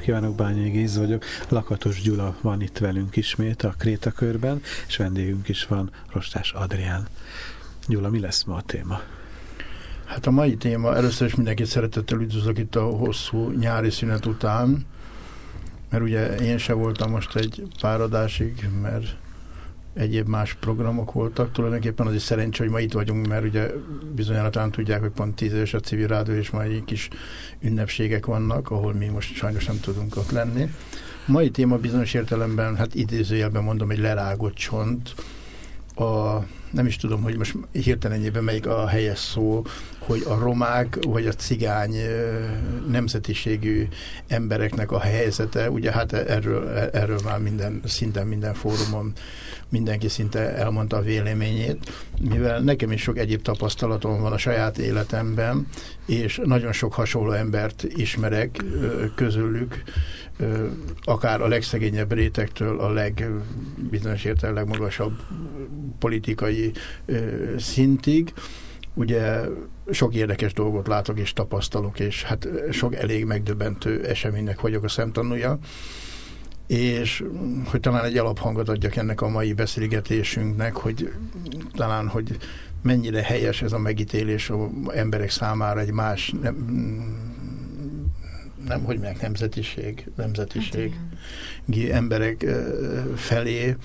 Napot kívánok, Bányai Géz vagyok. Lakatos Gyula van itt velünk ismét a Krétakörben, és vendégünk is van, Rostás Adrián. Gyula, mi lesz ma a téma? Hát a mai téma, először is mindenkit szeretettel üdvözlök itt a hosszú nyári szünet után, mert ugye én se voltam most egy pár adásig, mert egyéb más programok voltak. Tulajdonképpen az is szerencsé, hogy ma itt vagyunk, mert ugye bizonyára talán tudják, hogy pont tíz éves a civil rádió, és ma egy kis ünnepségek vannak, ahol mi most sajnos nem tudunk ott lenni. A mai téma bizonyos értelemben, hát idézőjelben mondom, egy lerágott csont, a, nem is tudom, hogy most hirtelenjében melyik a helyes szó, hogy a romák vagy a cigány nemzetiségű embereknek a helyzete, ugye hát erről, erről már minden, szinten minden fórumon mindenki szinte elmondta a véleményét, mivel nekem is sok egyéb tapasztalatom van a saját életemben, és nagyon sok hasonló embert ismerek közülük, akár a legszegényebb rétektől a leg, bizonyos legmagasabb politikai szintig, ugye sok érdekes dolgot látok és tapasztalok, és hát sok elég megdöbbentő eseménynek vagyok a szemtanúja. És hogy talán egy alaphangot adjak ennek a mai beszélgetésünknek, hogy talán, hogy mennyire helyes ez a megítélés az emberek számára egy más nem, nem hogy meg nemzetiség, nemzetiség hát, emberek felé,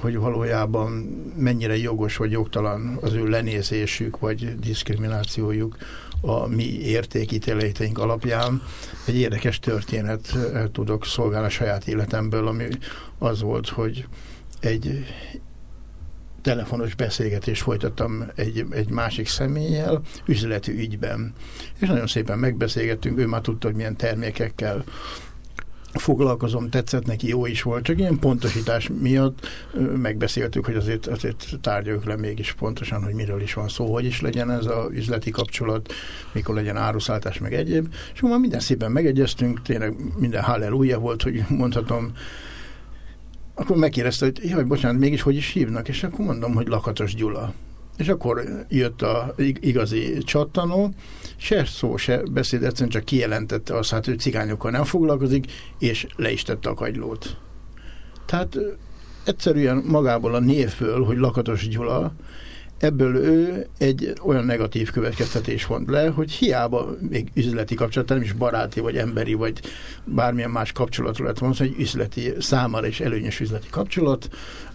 hogy valójában mennyire jogos vagy jogtalan az ő lenézésük vagy diszkriminációjuk a mi értékítéleteink alapján. Egy érdekes történet tudok szolgálni a saját életemből, ami az volt, hogy egy telefonos beszélgetést folytattam egy, egy másik személlyel, üzleti ügyben. És nagyon szépen megbeszélgettünk, ő már tudta, hogy milyen termékekkel foglalkozom, tetszett neki, jó is volt, csak ilyen pontosítás miatt megbeszéltük, hogy azért, azért tárgyaljuk le mégis pontosan, hogy miről is van szó, hogy is legyen ez az üzleti kapcsolat, mikor legyen áruszálltás, meg egyéb. És már minden szépen megegyeztünk, tényleg minden halleluja volt, hogy mondhatom, akkor megkérdezte, hogy jaj, bocsánat, mégis hogy is hívnak? És akkor mondom, hogy Lakatos Gyula. És akkor jött a igazi csattanó, se szó, se beszéd, egyszerűen csak kijelentette azt, hát, hogy cigányokkal nem foglalkozik, és le is tette a kagylót. Tehát egyszerűen magából a névből, hogy Lakatos Gyula, ebből ő egy olyan negatív következtetés vont le, hogy hiába még üzleti kapcsolat, nem is baráti, vagy emberi, vagy bármilyen más kapcsolatról lett volna, hogy üzleti számára is előnyös üzleti kapcsolat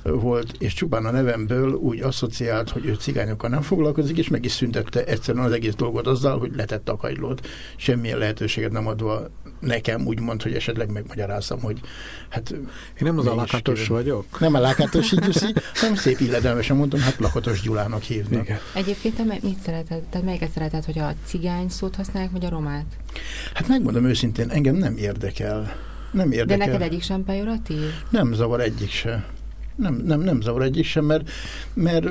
volt, és csupán a nevemből úgy asszociált, hogy ő cigányokkal nem foglalkozik, és meg is szüntette egyszerűen az egész dolgot azzal, hogy letett a kajlót, semmilyen lehetőséget nem adva nekem úgy mond, hogy esetleg megmagyarázzam, hogy hát... Én nem az a lakatos vagyok? Nem a lakatos Gyuszi, hanem szép illedelmesen mondtam, hát lakatos Gyulának hívnak. Igen. Egyébként te mit szereted, tehát melyiket szereted, hogy a cigány szót használják, vagy a romát? Hát megmondom őszintén, engem nem érdekel. Nem érdekel. De neked egyik sem pejoratív? Nem zavar egyik se. Nem, nem, nem zavar egyik sem, mert, mert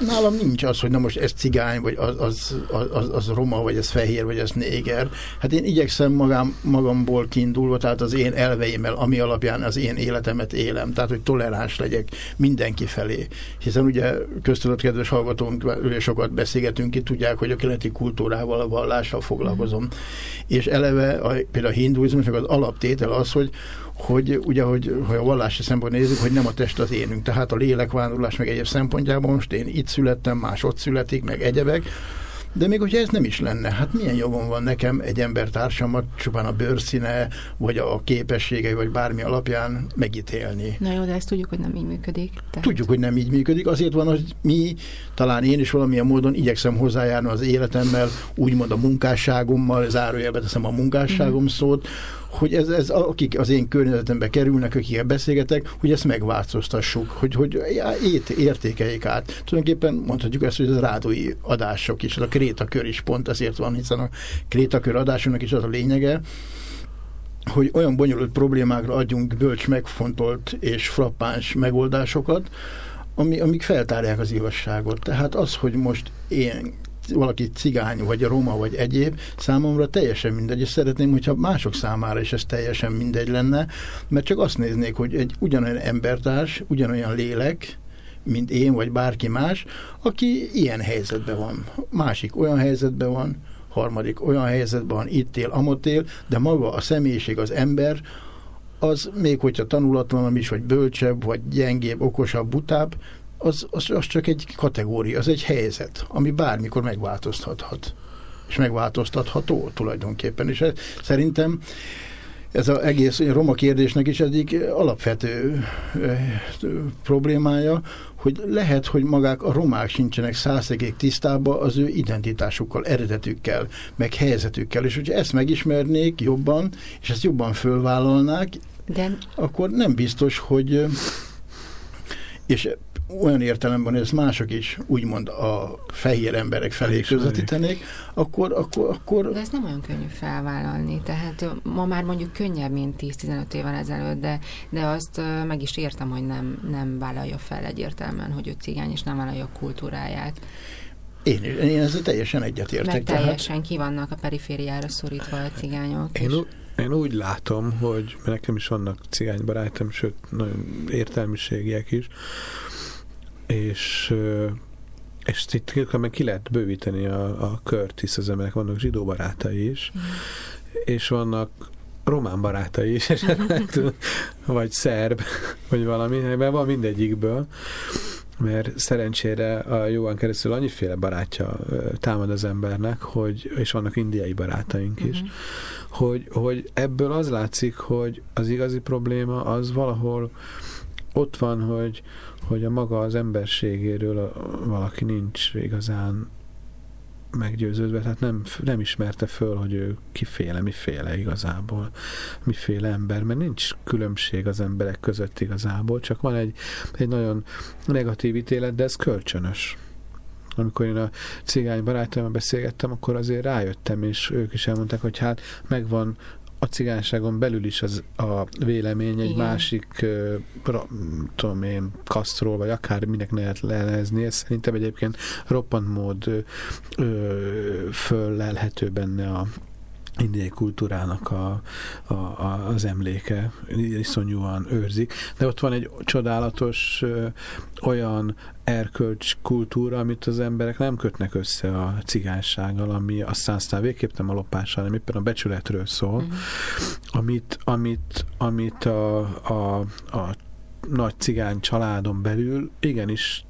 Nálam nincs az, hogy na most ez cigány, vagy az, az, az, az roma, vagy ez fehér, vagy ez néger. Hát én igyekszem magam, magamból kiindulva, tehát az én elveimmel, ami alapján az én életemet élem, tehát hogy toleráns legyek mindenki felé. Hiszen ugye köztudott kedves hallgatónk, sokat beszélgetünk itt, tudják, hogy a keleti kultúrával, a vallással foglalkozom. Mm. És eleve a, például a hinduizmusnak az alaptétel az, hogy hogy ugye, hogy, hogy a vallási szempont nézzük, hogy nem a test az énünk. Tehát a lélekvándorlás meg egyéb szempontjából most én itt születtem, más ott születik, meg egyebek, De még hogyha ez nem is lenne, hát milyen jogom van nekem egy embertársamat csupán a bőrszíne, vagy a képességei, vagy bármi alapján megítélni. Na jó, de ezt tudjuk, hogy nem így működik. Tehát... Tudjuk, hogy nem így működik. Azért van, hogy mi, talán én is valamilyen módon igyekszem hozzájárni az életemmel, úgymond a munkásságommal, zárójelbe teszem a munkásságom mm-hmm. szót, hogy ez, ez, akik az én környezetembe kerülnek, akikkel beszélgetek, hogy ezt megváltoztassuk, hogy, hogy ét, értékeljék át. Tulajdonképpen mondhatjuk ezt, hogy az rádói adások is, a krétakör is pont ezért van, hiszen a krétakör adásunknak is az a lényege, hogy olyan bonyolult problémákra adjunk bölcs, megfontolt és frappáns megoldásokat, ami, amik feltárják az igazságot. Tehát az, hogy most én valaki cigány, vagy roma, vagy egyéb, számomra teljesen mindegy, és szeretném, hogyha mások számára is ez teljesen mindegy lenne, mert csak azt néznék, hogy egy ugyanolyan embertárs, ugyanolyan lélek, mint én, vagy bárki más, aki ilyen helyzetben van. Másik olyan helyzetben van, harmadik olyan helyzetben van, itt él, amott él, de maga a személyiség, az ember, az még hogyha tanulatlan is, vagy bölcsebb, vagy gyengébb, okosabb, butább, az, az, az csak egy kategória, az egy helyzet, ami bármikor megváltoztathat. És megváltoztatható tulajdonképpen. És ez, szerintem ez az egész roma kérdésnek is egyik alapvető problémája, hogy lehet, hogy magák a romák sincsenek százszegék tisztában az ő identitásukkal, eredetükkel, meg helyzetükkel, és hogyha ezt megismernék jobban, és ezt jobban fölvállalnák, De... akkor nem biztos, hogy és olyan értelemben, hogy ezt mások is úgymond a fehér emberek felé közvetítenék, akkor, akkor, akkor... De ez nem olyan könnyű felvállalni, tehát ma már mondjuk könnyebb, mint 10-15 évvel ezelőtt, de, de azt meg is értem, hogy nem, nem vállalja fel egyértelműen, hogy ő cigány, és nem vállalja a kultúráját. Én, én ezzel teljesen egyetértek. Meg teljesen tehát... ki vannak a perifériára szorítva a cigányok. Én, én úgy látom, hogy nekem is vannak cigánybarátom, sőt, nagyon értelmiségiek is, és és itt meg ki lehet bővíteni a, a kört, hisz az emberek vannak zsidó barátai is, mm. és vannak román barátai is, vagy szerb, vagy valami, mert van mindegyikből, mert szerencsére a jóan keresztül annyiféle barátja támad az embernek, hogy, és vannak indiai barátaink is, uh-huh. hogy, hogy ebből az látszik, hogy az igazi probléma az valahol ott van, hogy, hogy a maga az emberségéről valaki nincs igazán meggyőződve, tehát nem, nem ismerte föl, hogy ő kiféle, miféle igazából, miféle ember, mert nincs különbség az emberek között igazából, csak van egy, egy nagyon negatív ítélet, de ez kölcsönös. Amikor én a cigány barátaimmal beszélgettem, akkor azért rájöttem, és ők is elmondták, hogy hát megvan a cigányságon belül is az a vélemény egy Igen. másik tudom én, kasztról, vagy akár minek lehet lenezni, ez szerintem egyébként roppant mód föllelhető benne a indiai kultúrának a, a, a, az emléke iszonyúan őrzik, de ott van egy csodálatos ö, olyan erkölcs kultúra, amit az emberek nem kötnek össze a cigánysággal, ami aztán aztán végképp nem a lopással, hanem éppen a becsületről szól, mm-hmm. amit, amit, amit a, a, a nagy cigány családon belül igenis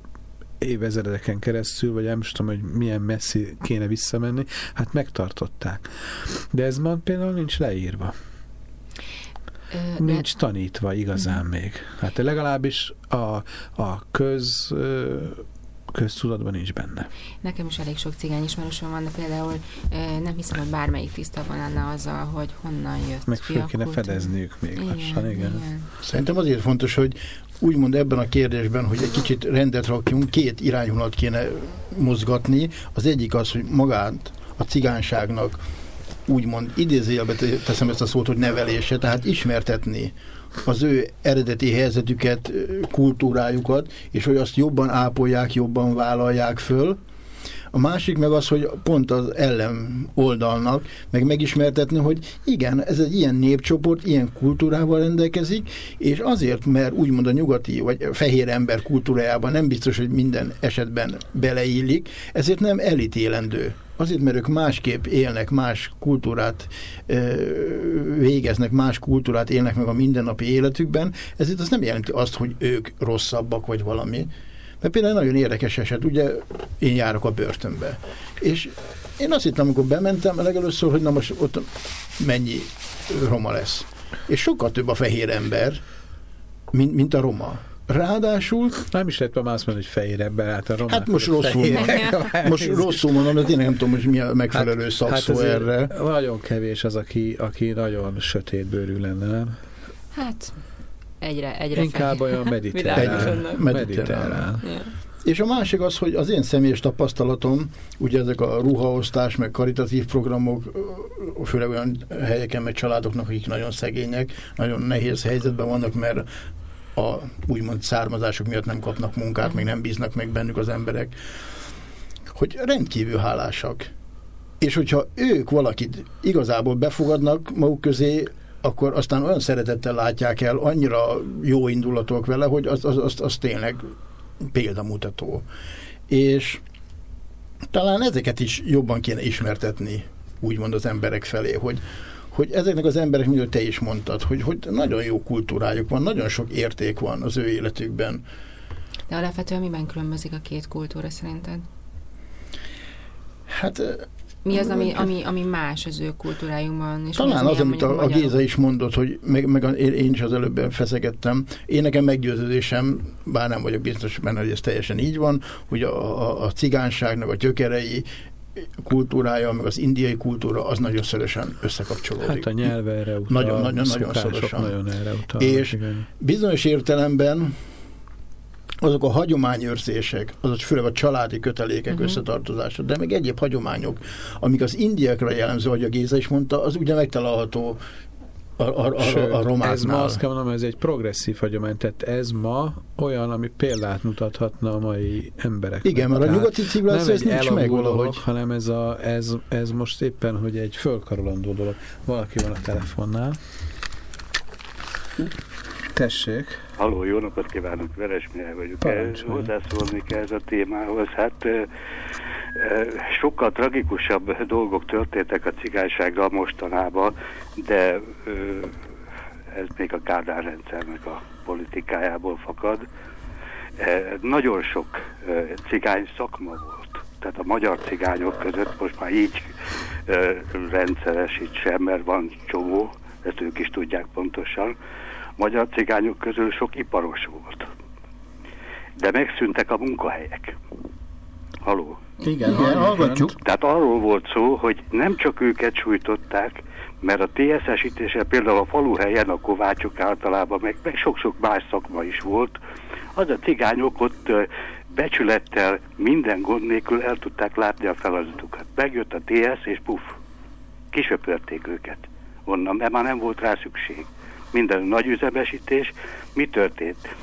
évezredeken keresztül, vagy nem is tudom, hogy milyen messzi kéne visszamenni, hát megtartották. De ez ma például nincs leírva. De... Nincs tanítva igazán még. Hát legalábbis a, a köz köztudatban nincs benne. Nekem is elég sok cigány ismerősöm van, de például nem hiszem, hogy bármelyik tisztában lenne azzal, hogy honnan jött Meg föl kéne fedezniük még igen, lassan, igen. igen. Szerintem azért fontos, hogy úgymond ebben a kérdésben, hogy egy kicsit rendet rakjunk, két irányvonalat kéne mozgatni. Az egyik az, hogy magát a cigányságnak úgymond idézőjelbe teszem ezt a szót, hogy nevelése, tehát ismertetni az ő eredeti helyzetüket, kultúrájukat, és hogy azt jobban ápolják, jobban vállalják föl, a másik meg az, hogy pont az ellen oldalnak meg megismertetni, hogy igen, ez egy ilyen népcsoport, ilyen kultúrával rendelkezik, és azért, mert úgymond a nyugati vagy fehér ember kultúrájában nem biztos, hogy minden esetben beleillik, ezért nem elítélendő. Azért, mert ők másképp élnek, más kultúrát végeznek, más kultúrát élnek meg a mindennapi életükben, ezért az nem jelenti azt, hogy ők rosszabbak vagy valami, Mert például nagyon érdekes eset, ugye én járok a börtönbe, és én azt hittem, amikor bementem legelőször, hogy na most ott mennyi roma lesz. És sokkal több a fehér ember, mint, mint a roma. Ráadásul... Nem is lehet már azt mondani, hogy fehér ember, hát a romák. Hát most rosszul, most rosszul mondom, de tényleg nem tudom, hogy mi a megfelelő hát, szakszó hát erre. Nagyon kevés az, aki, aki nagyon sötétbőrű lenne, nem? Hát egyre, egyre Inkább fehér. olyan mediterrán. És a másik az, hogy az én személyes tapasztalatom, ugye ezek a ruhaosztás, meg karitatív programok, főleg olyan helyeken, meg családoknak, akik nagyon szegények, nagyon nehéz helyzetben vannak, mert a úgymond származások miatt nem kapnak munkát, meg nem bíznak meg bennük az emberek, hogy rendkívül hálásak. És hogyha ők valakit igazából befogadnak maguk közé, akkor aztán olyan szeretettel látják el, annyira jó indulatok vele, hogy az, az, az, az tényleg példamutató. És talán ezeket is jobban kéne ismertetni, úgymond az emberek felé, hogy, hogy ezeknek az emberek, mint te is mondtad, hogy, hogy nagyon jó kultúrájuk van, nagyon sok érték van az ő életükben. De alapvetően miben különbözik a két kultúra szerinted? Hát mi az, ami, ami, ami más az ő kultúrájukban? És Talán az, az amit a, a Géza is mondott, hogy meg, meg én is az előbb feszegettem. Én nekem meggyőződésem, bár nem vagyok biztos benne, hogy ez teljesen így van, hogy a, a, a cigányságnak a gyökerei kultúrája, meg az indiai kultúra, az nagyon szorosan összekapcsolódik. Hát a nyelve erre utal, nagyon, nagyon, nagyon szorosan. Nagyon erre utal, és igen. bizonyos értelemben azok a hagyományőrzések, azok főleg a családi kötelékek uh-huh. összetartozása, de még egyéb hagyományok, amik az indiakra jellemző, ahogy a Géza is mondta, az ugye megtalálható a, a, a, Sőt, a romáknál. Ez ma azt kell mondanom, ez egy progresszív hagyomány, tehát ez ma olyan, ami példát mutathatna a mai emberek. Igen, mert a nyugati civilizáció ez nincs meg valahogy. Hanem ez, a, ez, ez most éppen, hogy egy fölkarolandó dolog. Valaki van a telefonnál. Tessék. Halló, jó napot kívánok, Veres Mihály vagyok. Parancsolj. Hozzászólni kell ez a témához. Hát sokkal tragikusabb dolgok történtek a cigánysággal mostanában, de ez még a Kádár rendszernek a politikájából fakad. Nagyon sok cigány szakma volt. Tehát a magyar cigányok között most már így rendszeresít sem, mert van csomó, ezt ők is tudják pontosan, magyar cigányok közül sok iparos volt. De megszűntek a munkahelyek. Haló? Igen, Igen hallgatjuk. Tehát arról volt szó, hogy nem csak őket sújtották, mert a TSS-ítése például a faluhelyen a kovácsok általában, meg, meg sok-sok más szakma is volt, az a cigányok ott becsülettel, minden gond nélkül el tudták látni a feladatukat. Megjött a TS, és puf, kisöpörték őket onnan, mert már nem volt rá szükség minden nagy üzemesítés. Mi történt?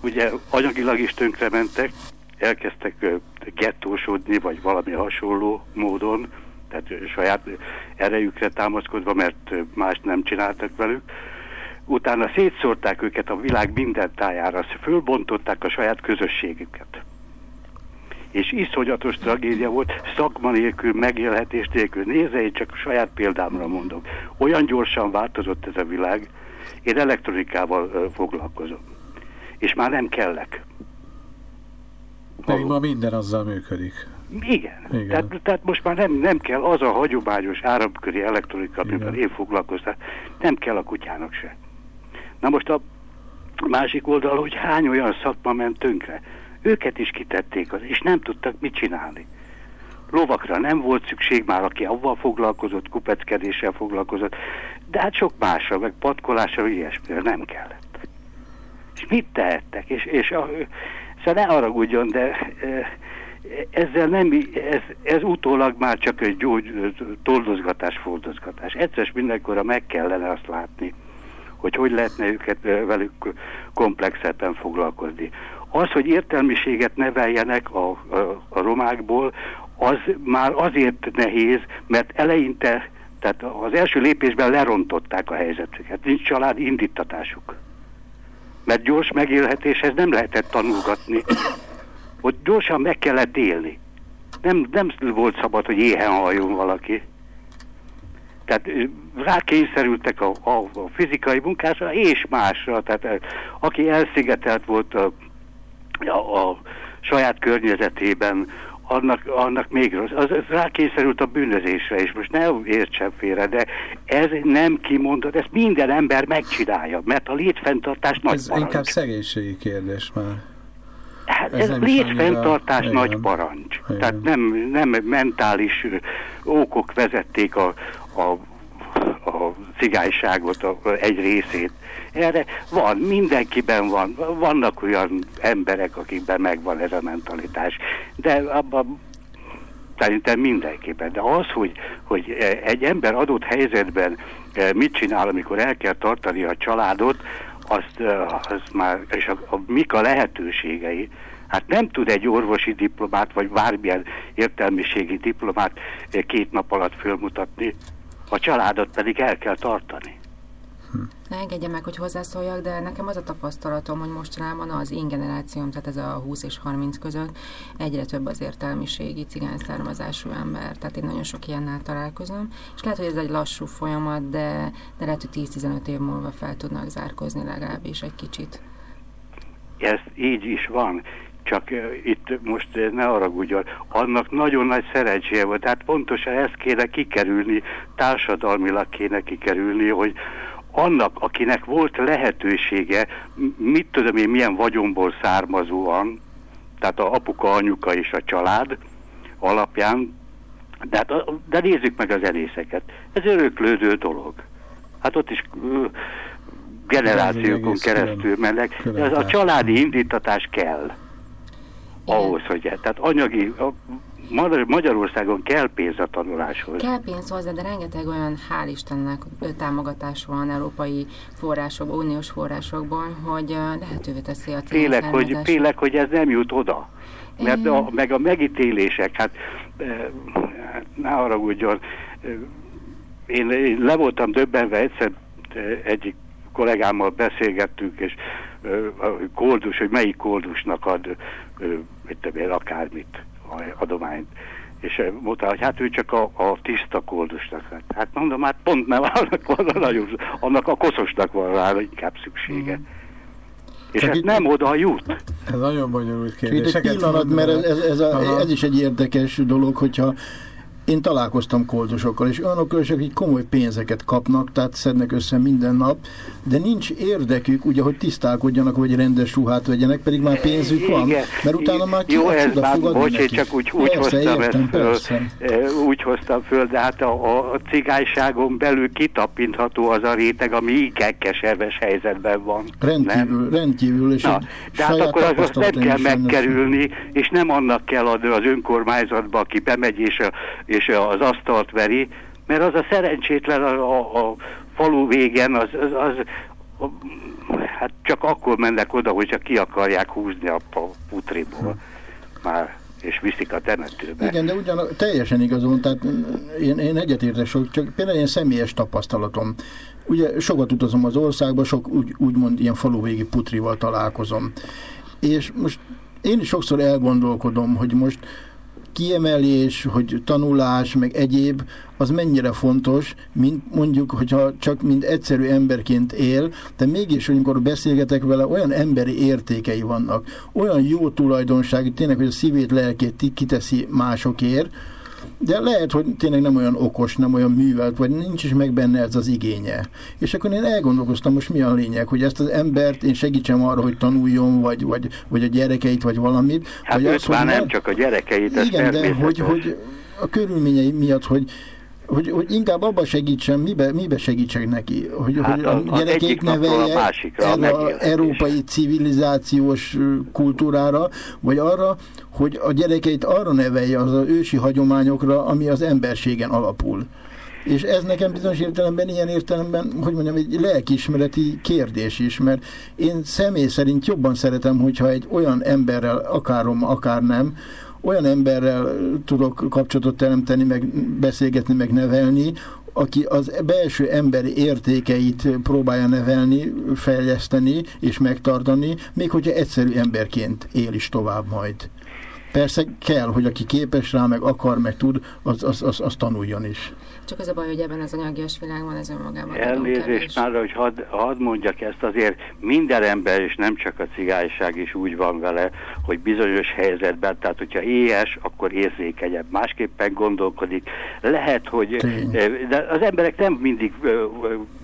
Ugye anyagilag is tönkrementek, elkezdtek gettósodni, vagy valami hasonló módon, tehát saját erejükre támaszkodva, mert más nem csináltak velük. Utána szétszórták őket a világ minden tájára, fölbontották a saját közösségüket. És iszonyatos tragédia volt, szakma nélkül, megélhetés nélkül. Nézze, én csak saját példámra mondom. Olyan gyorsan változott ez a világ, én elektronikával ö, foglalkozom. És már nem kellek. Pedig ma minden azzal működik. Igen. Igen. Tehát, tehát most már nem, nem kell az a hagyományos áramköri elektronika, amivel én foglalkoztam, nem kell a kutyának se. Na most a másik oldal, hogy hány olyan szakma ment tönkre. Őket is kitették, az, és nem tudtak mit csinálni. Lovakra nem volt szükség már, aki avval foglalkozott, kupeckedéssel foglalkozott, de hát sok másra, meg patkolásra, ilyesmire nem kellett. És mit tehettek? És, és a, szóval ne haragudjon, de e, ezzel nem, ez, ez utólag már csak egy gyógy, toldozgatás, fordozgatás. Egyszer mindenkorra meg kellene azt látni, hogy hogy lehetne őket velük komplexebben foglalkozni. Az, hogy értelmiséget neveljenek a, a, a romákból, az már azért nehéz, mert eleinte, tehát az első lépésben lerontották a helyzetüket. Nincs család indítatásuk. Mert gyors megélhetéshez nem lehetett tanulgatni. Ott gyorsan meg kellett élni. Nem, nem volt szabad, hogy éhen halljon valaki. Tehát rákényszerültek a, a, a fizikai munkásra és másra. Tehát aki elszigetelt volt a a, a saját környezetében, annak, annak még rossz. Az, az rákényszerült a bűnözésre, és most ne értsen félre, de ez nem kimondott, ezt minden ember megcsinálja, mert a létfenntartás nagy Ez parancs. inkább szegénységi kérdés már. Hát ez, ez létfenntartás nagy parancs. Igen. Tehát nem, nem mentális okok vezették a, a, a cigányságot a, egy részét. Erre van, mindenkiben van, vannak olyan emberek, akikben megvan ez a mentalitás, de abban szerintem mindenképpen. De az, hogy, hogy egy ember adott helyzetben mit csinál, amikor el kell tartani a családot, azt, azt már, és a, a, mik a lehetőségei, Hát nem tud egy orvosi diplomát, vagy bármilyen értelmiségi diplomát két nap alatt fölmutatni, a családot pedig el kell tartani. Ne engedje meg, hogy hozzászóljak, de nekem az a tapasztalatom, hogy mostanában az én generációm, tehát ez a 20 és 30 között egyre több az értelmiségi cigány származású ember. Tehát én nagyon sok ilyennel találkozom, és lehet, hogy ez egy lassú folyamat, de, de lehet, hogy 10-15 év múlva fel tudnak zárkozni legalábbis egy kicsit. Ez így is van csak uh, itt most ne haragudjon, annak nagyon nagy szerencséje volt. Tehát pontosan ezt kéne kikerülni, társadalmilag kéne kikerülni, hogy annak, akinek volt lehetősége, mit tudom én, milyen vagyomból származóan, tehát a apuka, anyuka és a család alapján, de, hát, de nézzük meg a zenészeket. Ez öröklődő dolog. Hát ott is generációkon keresztül mennek. A családi indítatás kell ahhoz, hogy tehát anyagi, Magyarországon kell pénz a tanuláshoz. Kell pénz hozzá, de rengeteg olyan, hál' Istennek, támogatás van európai forrásokból, uniós forrásokból, hogy lehetővé teszi a félek hogy, félek, hogy ez nem jut oda. Mert a, meg a megítélések, hát ne haragudjon, én, én le voltam döbbenve, egyszer egyik kollégámmal beszélgettünk, és koldus, hogy melyik koldusnak ad, mit tudom akármit, adományt. És mondta, hogy hát ő csak a, a tiszta koldusnak. Hát mondom, hát pont nem annak van a nagyon, annak a koszosnak van rá inkább szüksége. Mm. És Csak ez itt, nem oda jut. Ez nagyon bonyolult kérdés. Itt egy pillanat, mert ez, ez, a, ez is egy érdekes dolog, hogyha én találkoztam koldusokkal, és olyanok is, akik komoly pénzeket kapnak, tehát szednek össze minden nap, de nincs érdekük, ugye, hogy tisztálkodjanak, vagy rendes ruhát vegyenek, pedig már pénzük van, mert utána már ki Jó, ez már, bocs, én csak úgy, úgy persze, hoztam értem, ezt föl, úgy hoztam föl, de hát a, a cigányságon belül kitapintható az a réteg, ami igen keserves helyzetben van. Rendkívül, nem? rendkívül, és Na, de hát akkor az, azt nem kell megkerülni, és nem annak kell adni az önkormányzatba, aki bemegy és a és az asztalt veri, mert az a szerencsétlen a, a, a falu végen, az, az, az a, hát csak akkor mennek oda, hogyha ki akarják húzni a, putriból már és viszik a temetőbe. Igen, de ugyan teljesen igazon, tehát én, én egyetértek sok, csak például ilyen személyes tapasztalatom. Ugye sokat utazom az országba, sok úgy, úgymond ilyen faluvégi putrival találkozom. És most én is sokszor elgondolkodom, hogy most kiemelés, hogy tanulás, meg egyéb, az mennyire fontos, mint mondjuk, hogyha csak mint egyszerű emberként él, de mégis, amikor beszélgetek vele, olyan emberi értékei vannak, olyan jó tulajdonság, tényleg, hogy a szívét, lelkét kiteszi másokért, de lehet, hogy tényleg nem olyan okos, nem olyan művelt, vagy nincs is meg benne ez az igénye. És akkor én elgondolkoztam, most mi a lényeg, hogy ezt az embert én segítsem arra, hogy tanuljon, vagy, vagy, vagy a gyerekeit, vagy valamit. Hát vagy az, már nem csak a gyerekeit, Igen, de hogy, hogy a körülményei miatt, hogy hogy, hogy inkább abba segítsen, mibe, mibe segítsek neki? Hogy, hát hogy a, a gyerekét nevelje a erre európai civilizációs kultúrára, vagy arra, hogy a gyerekeit arra nevelje az, az ősi hagyományokra, ami az emberségen alapul. És ez nekem bizonyos értelemben, ilyen értelemben, hogy mondjam, egy lelkiismereti kérdés is, mert én személy szerint jobban szeretem, hogyha egy olyan emberrel, akárom, akár nem, olyan emberrel tudok kapcsolatot teremteni, meg beszélgetni, meg nevelni, aki az belső emberi értékeit próbálja nevelni, fejleszteni és megtartani, még hogyha egyszerű emberként él is tovább majd. Persze kell, hogy aki képes rá, meg akar, meg tud, az, az, az, az tanuljon is. Csak az a baj, hogy ebben az anyagias világban ez önmagában Elnézést már, hogy hadd had mondjak ezt, azért minden ember, és nem csak a cigányság is úgy van vele, hogy bizonyos helyzetben, tehát hogyha éhes, akkor érzékenyebb, másképpen gondolkodik. Lehet, hogy Tény. de az emberek nem mindig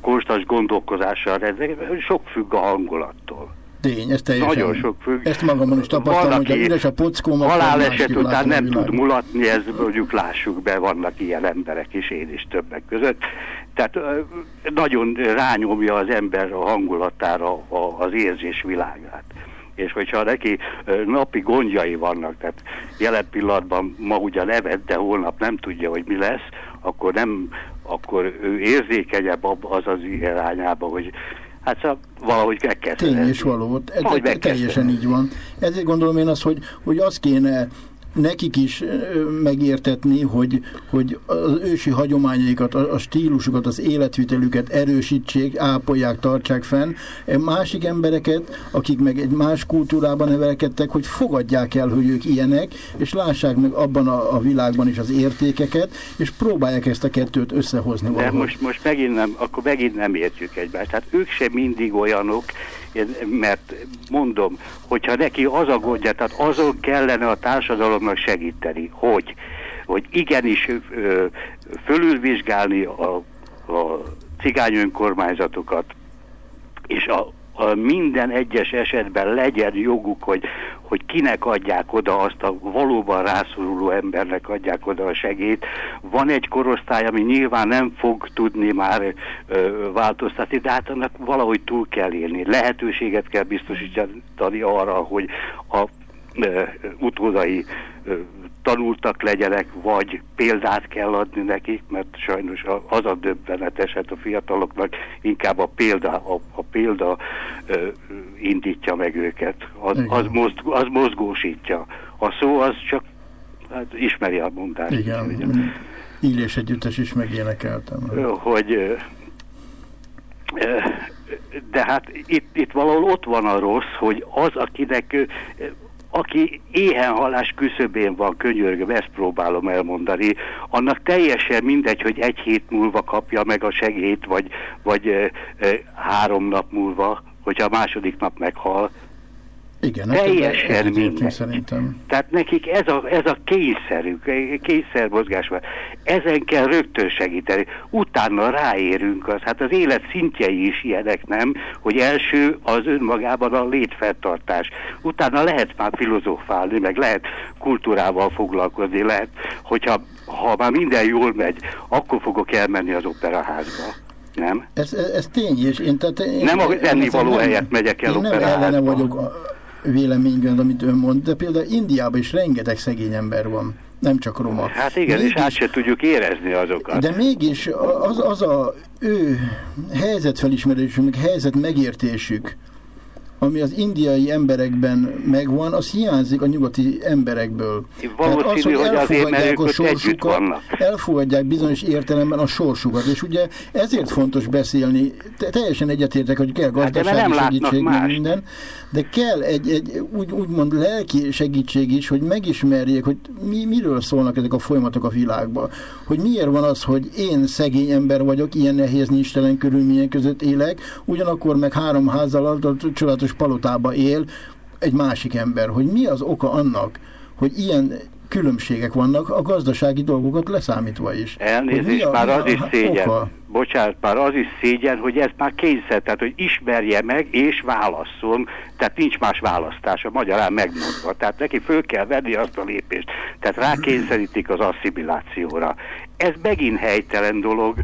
konstans gondolkozással rendelkeznek, sok függ a hangulattól. Tény, ez teljesen. Nagyon sok függ. Ezt magamon is tapasztalom, hogy a üres a pockóm, haláleset után nem tud mulatni, ez mondjuk lássuk be, vannak ilyen emberek is, én is többek között. Tehát nagyon rányomja az ember a hangulatára a- az érzés világát. És hogyha neki napi gondjai vannak, tehát jelen pillanatban ma ugyan evett, de holnap nem tudja, hogy mi lesz, akkor nem, akkor ő érzékenyebb az az irányába, hogy hát szóval valahogy meg kell Tény és való. Kell teljesen így van. Ezért gondolom én azt, hogy, hogy azt kéne nekik is megértetni, hogy, hogy az ősi hagyományaikat, a, a stílusukat, az életvitelüket erősítsék, ápolják, tartsák fenn. Másik embereket, akik meg egy más kultúrában nevelkedtek, hogy fogadják el, hogy ők ilyenek, és lássák meg abban a, a világban is az értékeket, és próbálják ezt a kettőt összehozni De valahogy. most, most megint nem, akkor megint nem értjük egymást. Tehát ők sem mindig olyanok, mert mondom, hogyha neki az a gondja, tehát azon kellene a társadalomnak segíteni, hogy, hogy igenis ö, fölülvizsgálni a, a cigány önkormányzatokat, és a, minden egyes esetben legyen joguk, hogy, hogy kinek adják oda azt a valóban rászoruló embernek adják oda a segélyt. Van egy korosztály, ami nyilván nem fog tudni már ö, változtatni, de hát annak valahogy túl kell élni. Lehetőséget kell biztosítani arra, hogy a ö, utódai tanultak legyenek, vagy példát kell adni nekik, mert sajnos az a döbbenetes, hát a fiataloknak inkább a példa, a, a példa ö, indítja meg őket, az, Igen. az, mozg, az mozgósítja. A szó az csak hát ismeri a mondást. Igen, Illés együttes is megénekeltem. Hogy ö, ö, de hát itt, itt valahol ott van a rossz, hogy az, akinek aki éhenhalás küszöbén van, könyörgöm, ezt próbálom elmondani, annak teljesen mindegy, hogy egy hét múlva kapja meg a segélyt, vagy, vagy ö, ö, három nap múlva, hogyha a második nap meghal. Igen, Teljesen mindegy. szerintem. Tehát nekik ez a, ez a kényszerük, kényszermozgás van. Ezen kell rögtön segíteni. Utána ráérünk az, hát az élet szintjei is ilyenek, nem? Hogy első az önmagában a létfenntartás. Utána lehet már filozofálni, meg lehet kultúrával foglalkozni, lehet, hogyha ha már minden jól megy, akkor fogok elmenni az operaházba. Nem? Ez, ez, ez tény, és én, tehát én, Nem a ennivaló helyett megyek el Én nem ellene vagyok véleményben, amit ön mond, de például Indiában is rengeteg szegény ember van, nem csak roma. Hát igen, és át se tudjuk érezni azokat. De mégis az, az a ő helyzetfelismerésük, helyzet megértésük, ami az indiai emberekben megvan, az hiányzik a nyugati emberekből. Valószínű, hogy azért, mert ők ott együtt vannak. elfogadják bizonyos értelemben a sorsukat, és ugye ezért fontos beszélni, te, teljesen egyetértek, hogy kell Hát gazdasági látnak segítség, meg minden, de kell egy, egy úgy, úgymond lelki segítség is, hogy megismerjék, hogy mi, miről szólnak ezek a folyamatok a világban. Hogy miért van az, hogy én szegény ember vagyok, ilyen nehéz nincstelen körülmények között élek, ugyanakkor meg három házzal adott csodálatos palotába él egy másik ember. Hogy mi az oka annak, hogy ilyen különbségek vannak, a gazdasági dolgokat leszámítva is. Elnézést, a- már a az is szégyen. oka? Bocsánat, már az is szégyen, hogy ez már kényszer, tehát hogy ismerje meg és válasszon, tehát nincs más választása, magyarán megmondva. Tehát neki föl kell venni azt a lépést. Tehát rákényszerítik az asszimilációra. Ez megint helytelen dolog,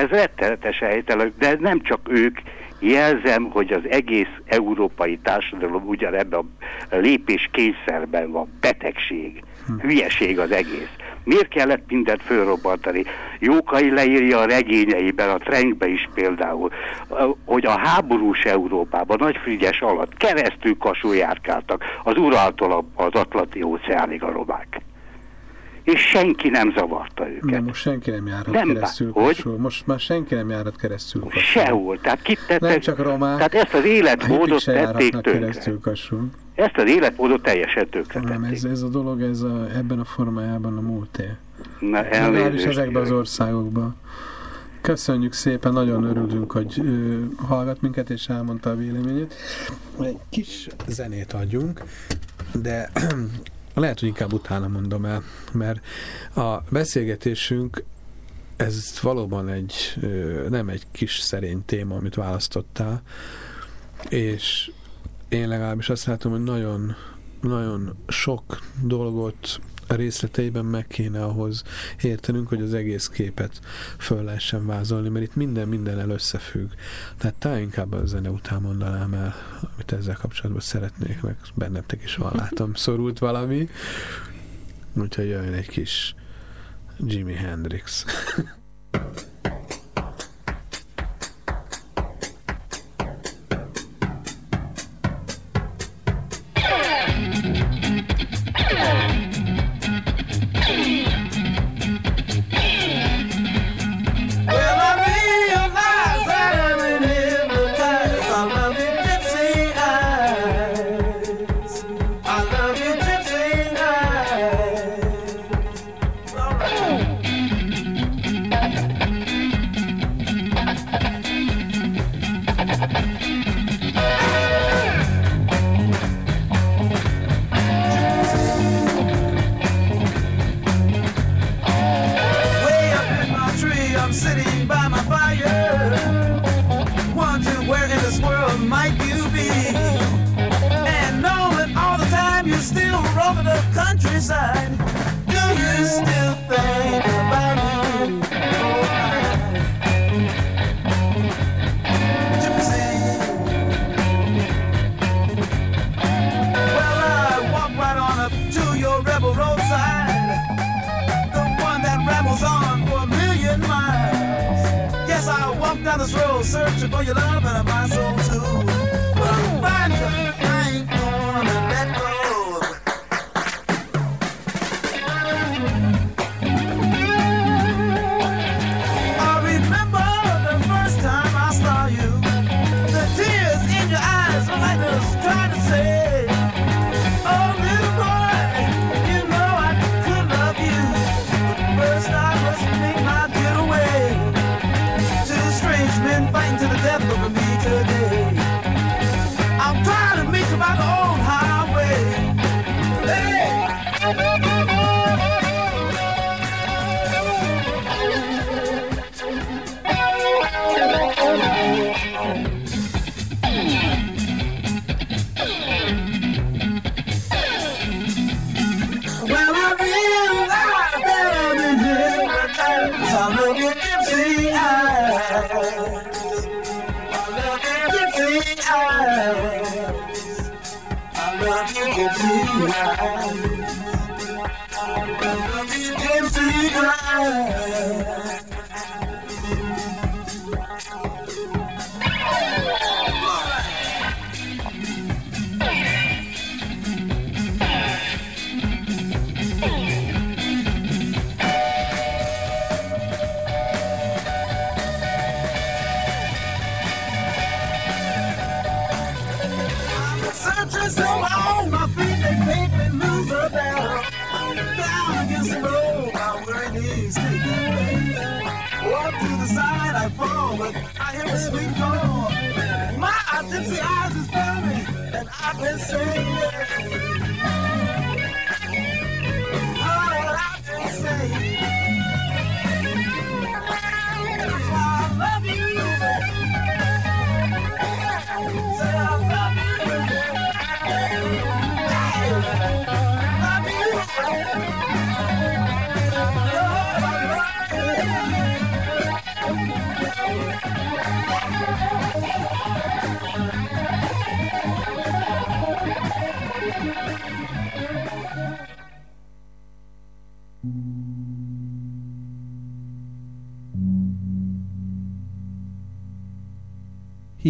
ez rettenetes helytelen, de nem csak ők, jelzem, hogy az egész európai társadalom ugyanebben a lépés kényszerben van, betegség, hülyeség az egész. Miért kellett mindent fölrobbantani? Jókai leírja a regényeiben, a Trenkbe is például, hogy a háborús Európában, Nagy Frigyes alatt keresztül kasul járkáltak az Uraltól az Atlanti óceánig a romák. És senki nem zavarta őket. Nem, most senki nem járhat Nem keresztül bár- hogy? Most már senki nem járhat keresztül Kasul. Sehol. Tehát kit tettek, Nem csak romák, Tehát ezt az életmódot tették tönkre. ezt az életmódot teljesen tönkretették. Nem, ez, ez a dolog ez a, ebben a formájában a múlté. Na, Legalábbis ezekben az országokban. Köszönjük szépen, nagyon örülünk, hogy ö, hallgat minket és elmondta a véleményét. Egy kis zenét adjunk, de lehet, hogy inkább utána mondom el, mert a beszélgetésünk ez valóban egy, nem egy kis szerény téma, amit választottál, és én legalábbis azt látom, hogy nagyon, nagyon sok dolgot részleteiben meg kéne ahhoz értenünk, hogy az egész képet föl lehessen vázolni, mert itt minden minden összefügg. Tehát talán inkább a zene után mondanám el, amit ezzel kapcsolatban szeretnék, meg bennetek is van, látom, szorult valami. Úgyhogy jön egy kis Jimi Hendrix. this road, searching for your love and I find so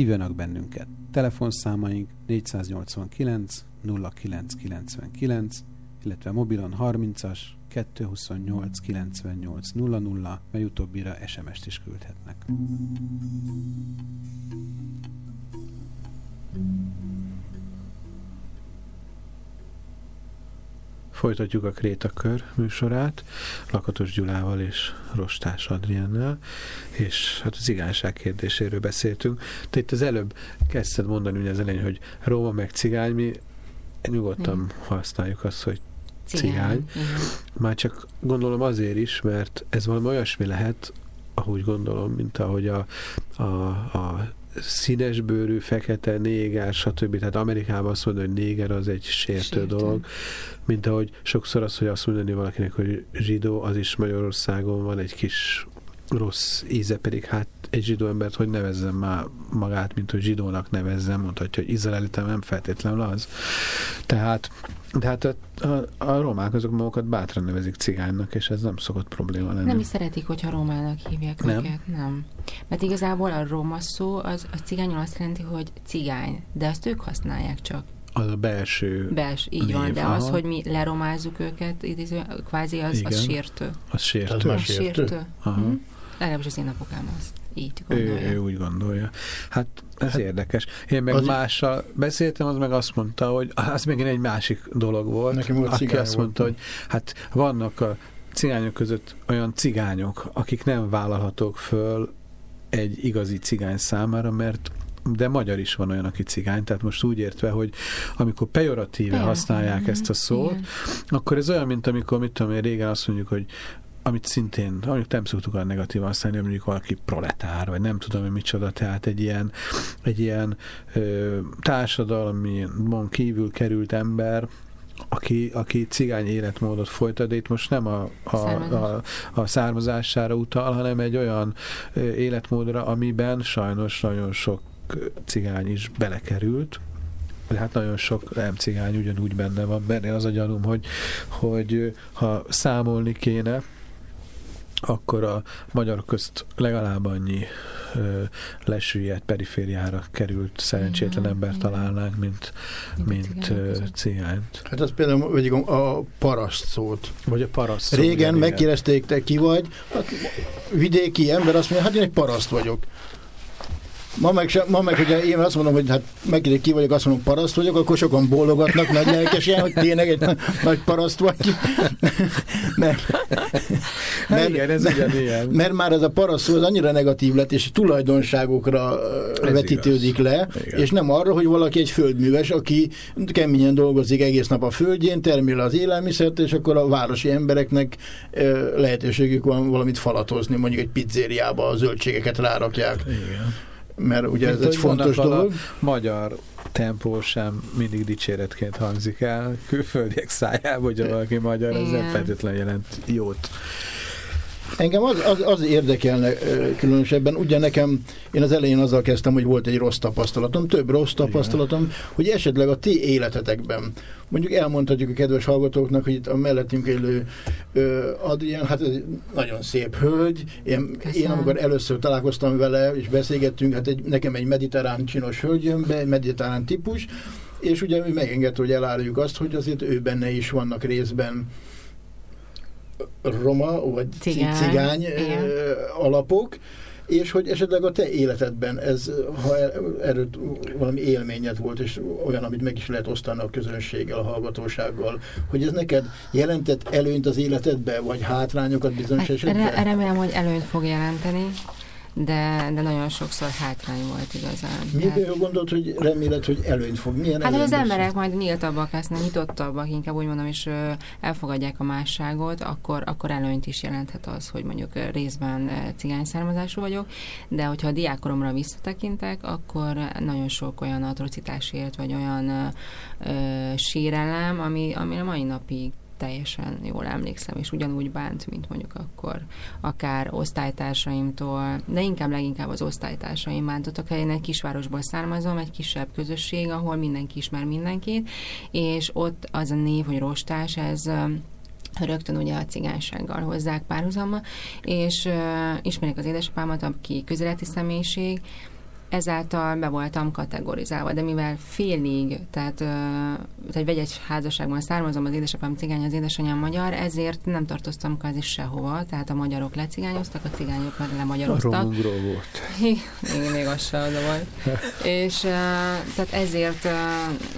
Hívjanak bennünket. Telefonszámaink 489 0999, illetve mobilon 30-as 228 98 00, mely utóbbira SMS-t is küldhetnek. Folytatjuk a Krétakör műsorát Lakatos Gyulával és Rostás Adriennel, és hát az cigányság kérdéséről beszéltünk. Te itt az előbb kezdted mondani ugye az elején, hogy Róma meg cigány, mi nyugodtan mm. használjuk azt, hogy cigány. cigány. Már csak gondolom azért is, mert ez valami olyasmi lehet, ahogy gondolom, mint ahogy a, a, a színesbőrű, fekete, néger, stb. Tehát Amerikában azt mondani, hogy néger az egy sértő, sértő dolog, mint ahogy sokszor az, hogy azt mondani valakinek, hogy zsidó, az is Magyarországon van egy kis rossz íze, pedig hát egy zsidó embert hogy nevezzem már magát, mint hogy zsidónak nevezzem, mondhatja, hogy izraelitem nem feltétlenül az. Tehát, de hát a, a, a romák azok magukat bátran nevezik cigánynak, és ez nem szokott probléma lenni. Nem is szeretik, hogyha romának hívják nem? őket, nem. Mert igazából a roma szó az a cigányon azt jelenti, hogy cigány, de azt ők használják csak. Az a belső Bels, így név, van, de aha. az, hogy mi leromázzuk őket, idéző, kvázi az, az sértő. Az sértő. Az sértő. sértő. Aha. Hm? Legalábbis az én apukám azt így gondolja. Ő, ő úgy gondolja. Hát ez hát, érdekes. Én meg az mással beszéltem, az meg azt mondta, hogy az megint egy másik dolog volt. Nekem volt aki azt mondta, hogy hát vannak a cigányok között olyan cigányok, akik nem vállalhatók föl egy igazi cigány számára, mert de magyar is van olyan, aki cigány, tehát most úgy értve, hogy amikor pejoratíve használják ezt a szót, Igen. akkor ez olyan, mint amikor, mit tudom én, régen azt mondjuk, hogy amit szintén, amit nem szoktuk olyan negatívan használni, hogy mondjuk valaki proletár, vagy nem tudom, hogy micsoda, tehát egy ilyen, egy ilyen ö, társadalmi kívül került ember, aki, aki cigány életmódot folytat, de itt most nem a, a, a, a származására utal, hanem egy olyan életmódra, amiben sajnos nagyon sok cigány is belekerült, de hát nagyon sok nem cigány ugyanúgy benne van. Benne az a gyanúm, hogy, hogy ha számolni kéne, akkor a magyar közt legalább annyi ö, lesüllyedt perifériára került szerencsétlen ember találnánk, mint, mint cigányt. Hát az például vagy a paraszt szót. Vagy a paraszt. Régen megkérdezték, te ki vagy, hát vidéki ember azt mondja, hát én egy paraszt vagyok. Ma meg, se, ma meg ugye én azt mondom, hogy hát meg ki vagyok, azt mondom, paraszt vagyok, akkor sokan bólogatnak nagy lelkesen, hogy tényleg egy nagy paraszt vagy. mert, mert, Igen, ez mert, mert már ez a paraszt az annyira negatív lett, és tulajdonságokra ez vetítődik igaz. le, Igen. és nem arra, hogy valaki egy földműves, aki keményen dolgozik egész nap a földjén, termel az élelmiszert, és akkor a városi embereknek lehetőségük van valamit falatozni, mondjuk egy pizzériába a zöldségeket rárakják. Igen mert ugye ez egy fontos dolog. A magyar tempó sem mindig dicséretként hangzik el külföldiek szájába, hogy valaki magyar, ez nem feltétlenül jelent jót. Engem az, az, az érdekelne különösebben, ugye nekem, én az elején azzal kezdtem, hogy volt egy rossz tapasztalatom, több rossz tapasztalatom, Igen. hogy esetleg a ti életetekben, mondjuk elmondhatjuk a kedves hallgatóknak, hogy itt a mellettünk élő ö, Adrián, hát ez nagyon szép hölgy, én, én amikor először találkoztam vele, és beszélgettünk, hát egy, nekem egy mediterrán csinos hölgy jön be, egy mediterrán típus, és ugye mi megengedte, hogy eláruljuk azt, hogy azért ő benne is vannak részben roma vagy cigány, cigány alapok, és hogy esetleg a te életedben ez, ha erről valami élményed volt, és olyan, amit meg is lehet osztani a közönséggel, a hallgatósággal, hogy ez neked jelentett előnyt az életedbe, vagy hátrányokat bizonyos hát, esetben? Remélem, hogy előnyt fog jelenteni de, de nagyon sokszor hátrány volt igazán. Miért Tehát... gondolt, hogy remélet, hogy előnyt fog? Milyen hát, hogy az emberek majd nyíltabbak lesznek, nyitottabbak, inkább úgy mondom, és elfogadják a másságot, akkor, akkor előnyt is jelenthet az, hogy mondjuk részben cigány származású vagyok, de hogyha a diákoromra visszatekintek, akkor nagyon sok olyan atrocitás élt, vagy olyan ö, sírelem, ami, ami a mai napig teljesen jól emlékszem, és ugyanúgy bánt, mint mondjuk akkor akár osztálytársaimtól, de inkább leginkább az osztálytársaim bántottak. Én egy kisvárosból származom, egy kisebb közösség, ahol mindenki ismer mindenkit, és ott az a név, hogy rostás, ez rögtön ugye a cigánysággal hozzák párhuzamba, és uh, ismerik az édesapámat, aki közéleti személyiség, ezáltal be voltam kategorizálva, de mivel félig, tehát egy vegyes házasságban származom, az édesapám cigány, az édesanyám magyar, ezért nem tartoztam kvázi sehova, tehát a magyarok lecigányoztak, a cigányok meg lemagyaroztak. A volt. Igen, még az se oda volt. És tehát ezért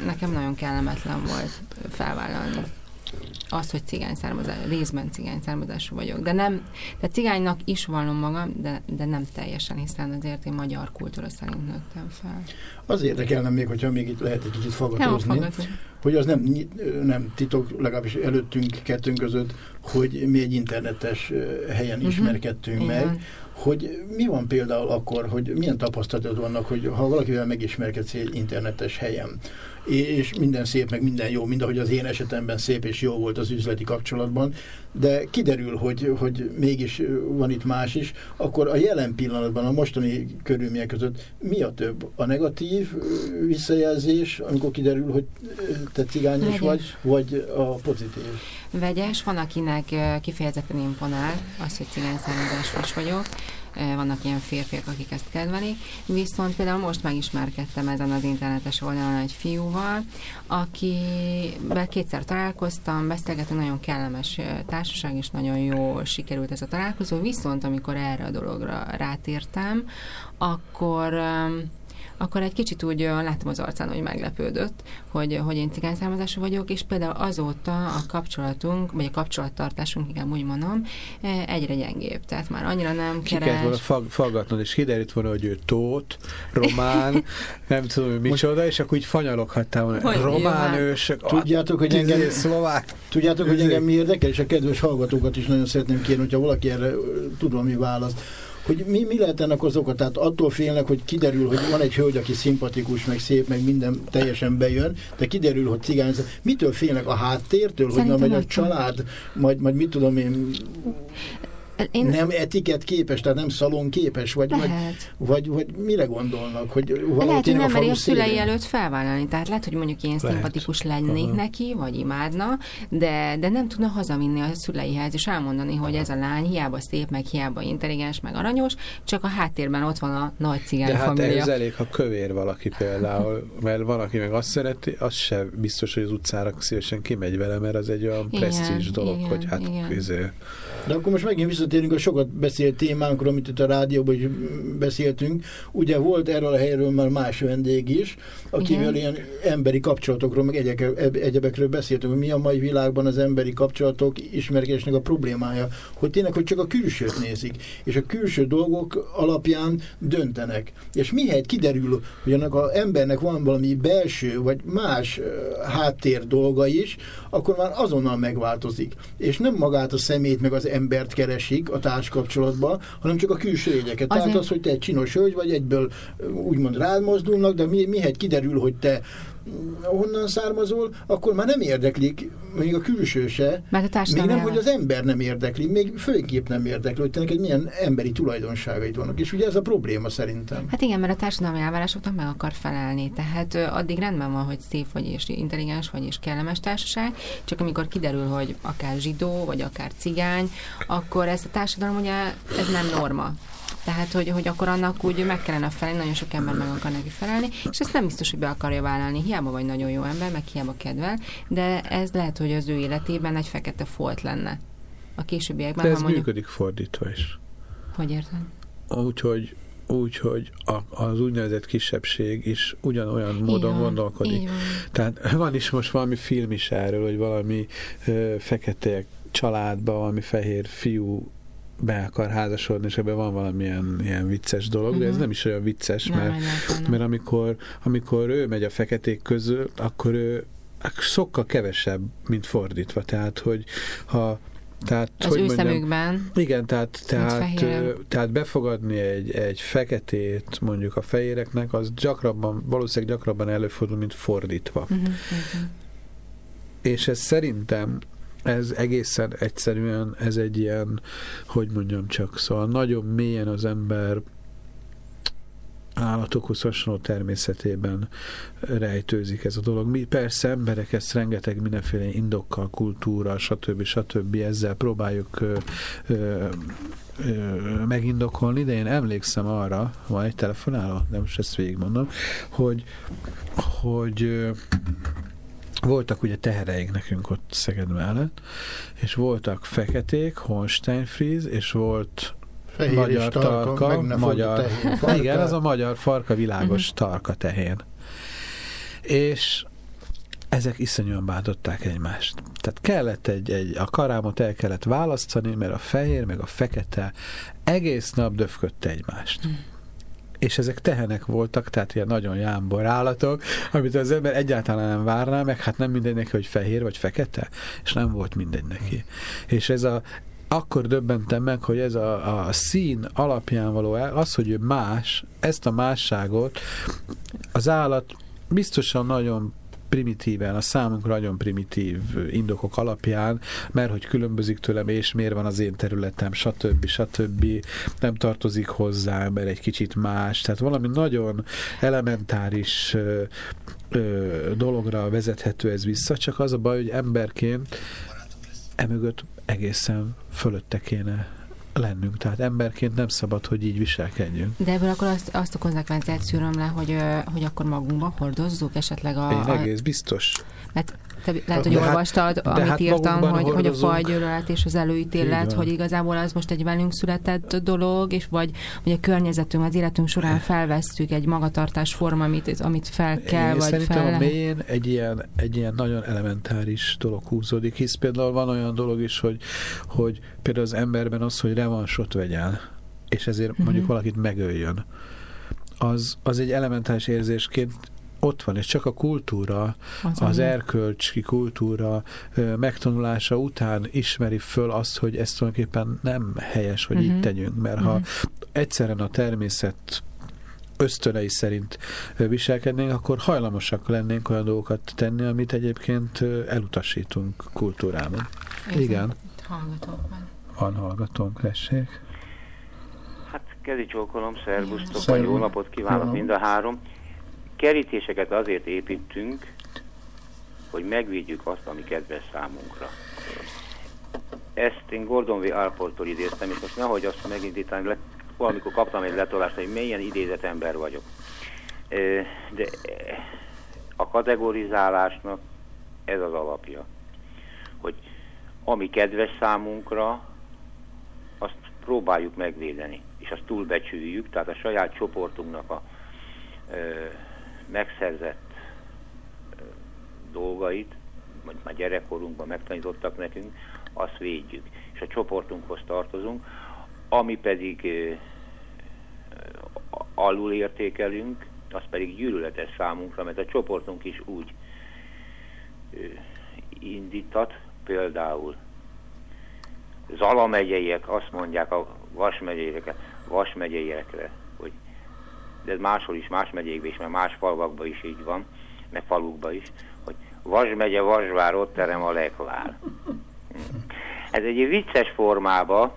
nekem nagyon kellemetlen volt felvállalni. Az, hogy cigány származás, részben cigány származású vagyok. De nem, de cigánynak is vallom magam, de, de nem teljesen, hiszen azért én magyar kultúra szerint nőttem fel. Az érdekelne még, hogyha még itt lehet egy kicsit fagatozni, hogy az nem, nem titok, legalábbis előttünk, kettőnk között, hogy mi egy internetes helyen uh-huh. ismerkedtünk Igen. meg, hogy mi van például akkor, hogy milyen tapasztalatod vannak, hogy ha valakivel megismerkedsz egy internetes helyen, és minden szép, meg minden jó, mind ahogy az én esetemben szép és jó volt az üzleti kapcsolatban, de kiderül, hogy, hogy mégis van itt más is, akkor a jelen pillanatban, a mostani körülmények között mi a több? A negatív visszajelzés, amikor kiderül, hogy te cigány is vagy, vagy a pozitív? Vegyes, van akinek kifejezetten imponál az, hogy cigány származású is vagyok, vannak ilyen férfiak, akik ezt kedvelik, viszont például most megismerkedtem ezen az internetes oldalon egy fiúval, akivel kétszer találkoztam, beszélgetünk, nagyon kellemes társaság, és nagyon jó sikerült ez a találkozó, viszont amikor erre a dologra rátértem, akkor akkor egy kicsit úgy láttam az arcán, hogy meglepődött, hogy, hogy én cigány származású vagyok, és például azóta a kapcsolatunk, vagy a kapcsolattartásunk, igen, úgy mondom, egyre gyengébb. Tehát már annyira nem keres. Ki volna fag, faggatnod, és kiderült volna, hogy ő tót, román, nem tudom, hogy micsoda, és akkor úgy fanyaloghattál volna. Hogy román ősök. Tudjátok, hogy engem, szlovák. Tudjátok, hogy engem mi érdekel, és a kedves hallgatókat is nagyon szeretném kérni, hogyha valaki erre tud valami választ hogy mi, mi lehet ennek az oka? Tehát attól félnek, hogy kiderül, hogy van egy hölgy, aki szimpatikus, meg szép, meg minden teljesen bejön, de kiderül, hogy cigány. Mitől félnek a háttértől, Szerintem hogy majd a család, majd, majd mit tudom én, én... Nem etiket képes, tehát nem szalon képes, vagy, vagy, vagy, vagy mire gondolnak? Hogy lehet, hogy nem meri a szülei előtt felvállalni. Tehát lehet, hogy mondjuk én lehet. szimpatikus lennék Aha. neki, vagy imádna, de, de nem tudna hazavinni a szüleihez, és elmondani, hogy ez a lány hiába szép, meg hiába intelligens, meg aranyos, csak a háttérben ott van a nagy cigány De hát família. ez elég, ha kövér valaki például, mert valaki meg azt szereti, az se biztos, hogy az utcára szívesen kimegy vele, mert az egy olyan presztízs dolog, igen, hogy hát igen. Közé. De akkor most megint visszatérünk a sokat beszélt témánkra, amit itt a rádióban is beszéltünk. Ugye volt erről a helyről már más vendég is, akivel ilyen emberi kapcsolatokról, meg egyebekről beszéltünk, hogy mi a mai világban az emberi kapcsolatok ismerkedésnek a problémája, hogy tényleg, hogy csak a külsőt nézik, és a külső dolgok alapján döntenek. És mihelyt kiderül, hogy annak az embernek van valami belső, vagy más háttér dolga is, akkor már azonnal megváltozik. És nem magát a szemét, meg az embert keresik a társkapcsolatban, hanem csak a külső jegyeket. Tehát az, hogy te egy csinos hölgy vagy, egyből úgymond rád mozdulnak, de mi, mihegy kiderül, hogy te honnan származol, akkor már nem érdeklik, még a külső se, Mert a még nem, hogy az ember nem érdekli, még főképp nem érdekli, hogy te neked milyen emberi tulajdonságaid vannak. És ugye ez a probléma szerintem. Hát igen, mert a társadalmi elvárásoknak meg akar felelni. Tehát addig rendben van, hogy szép vagy és intelligens vagy és kellemes társaság, csak amikor kiderül, hogy akár zsidó, vagy akár cigány, akkor ez a társadalom ugye ez nem norma. Tehát, hogy, hogy akkor annak úgy meg kellene felelni, nagyon sok ember meg akar neki felelni, és ezt nem biztos, hogy be akarja vállalni. Hiába vagy nagyon jó ember, meg hiába kedvel, de ez lehet, hogy az ő életében egy fekete folt lenne. A későbbiekben. De ez mondjuk... működik fordítva is. Hogy érted? Úgyhogy úgyhogy az úgynevezett kisebbség is ugyanolyan módon Igen, gondolkodik. Tehát van is most valami film is erről, hogy valami ö, fekete családban valami fehér fiú be akar házasodni, és ebben van valamilyen ilyen vicces dolog, uh-huh. de ez mhm. nem is olyan vicces, nem, mert, nem, mert amikor, amikor ő megy a feketék közül, akkor ő sokkal kevesebb, mint fordítva. Tehát, hogy ha tehát, az hogy ő mondjam, szemükben. Igen, tehát, tehát, tehát befogadni egy, egy feketét mondjuk a fehéreknek, az gyakrabban, valószínűleg gyakrabban előfordul, mint fordítva. Uh-huh, uh-huh. És ez szerintem ez egészen egyszerűen, ez egy ilyen, hogy mondjam csak, szóval nagyon mélyen az ember állatokhoz hasonló természetében rejtőzik ez a dolog. Mi persze emberek ezt rengeteg mindenféle indokkal, kultúra, stb. stb. ezzel próbáljuk ö, ö, ö, megindokolni, de én emlékszem arra, van egy telefonáló, de most ezt végigmondom, hogy, hogy voltak ugye tehereink nekünk ott Szeged mellett, és voltak feketék, Holstein Fries, és volt Fehér magyar tarka, tarka magyar, tehén, igen, az a magyar farka világos uh mhm. -huh. tarka tehén. És ezek iszonyúan bántották egymást. Tehát kellett egy, egy, a karámot el kellett választani, mert a fehér meg a fekete egész nap döfködte egymást. Mm és ezek tehenek voltak, tehát ilyen nagyon jámbor állatok, amit az ember egyáltalán nem várná, meg hát nem mindegy neki, hogy fehér vagy fekete, és nem volt mindegy neki. És ez a, akkor döbbentem meg, hogy ez a, a szín alapján való, az, hogy ő más, ezt a másságot az állat biztosan nagyon primitíven, a számunkra nagyon primitív indokok alapján, mert hogy különbözik tőlem, és miért van az én területem, stb. stb. nem tartozik hozzá, mert egy kicsit más. Tehát valami nagyon elementáris ö, ö, dologra vezethető ez vissza, csak az a baj, hogy emberként emögött egészen fölötte kéne lennünk, tehát emberként nem szabad, hogy így viselkedjünk. De ebből akkor azt, azt a konzekvenciát szűröm le, hogy, hogy akkor magunkba hordozzuk esetleg a... Én egész biztos. Mert te lehet, hogy de hát- olvastad, hát, amit hát írtam, hogy, hogy a fajgyűlölet és az előítélet, hogy igazából az most egy velünk született dolog, és vagy, vagy a környezetünk, az életünk során felvesszük egy magatartás forma, amit, amit fel kell, Én vagy fel a mélyén egy ilyen, egy ilyen nagyon elementáris dolog húzódik, hisz például van olyan dolog is, hogy, hogy például az emberben az, hogy revansot vegyen, és ezért uh-huh. mondjuk valakit megöljön. Az, az egy elementáris érzésként ott van, és csak a kultúra, az, az erkölcsi kultúra megtanulása után ismeri föl azt, hogy ez tulajdonképpen nem helyes, hogy uh-huh. így mhm. tegyünk, mert uh-huh. ha mhm. egyszerűen a természet ösztönei szerint viselkednénk, akkor hajlamosak lennénk olyan dolgokat tenni, amit egyébként elutasítunk kultúrában. Én Igen. Hallgatók van. Van hallgatónk, tessék. Hát kezi csókolom, szervusztok, jó napot kívánok mind a három. Kerítéseket azért építünk, hogy megvédjük azt, ami kedves számunkra. Ezt én Gordon V. Alporttól idéztem, és most nehogy azt megindítani, le, valamikor kaptam egy letolást, hogy milyen idézett ember vagyok. De a kategorizálásnak ez az alapja, hogy ami kedves számunkra, azt próbáljuk megvédeni, és azt túlbecsüljük, tehát a saját csoportunknak a megszerzett dolgait, vagy már gyerekkorunkban megtanítottak nekünk, azt védjük. És a csoportunkhoz tartozunk, ami pedig alul értékelünk, az pedig gyűlöletes számunkra, mert a csoportunk is úgy indítat, például Zala megyeiek azt mondják a Vas megyeiekre, Vas megyeiekre, de ez máshol is, más megyékben is, mert más falvakban is így van, meg falukban is, hogy Vas megye, Vasvár, ott terem a lekvár. Ez egy vicces formába,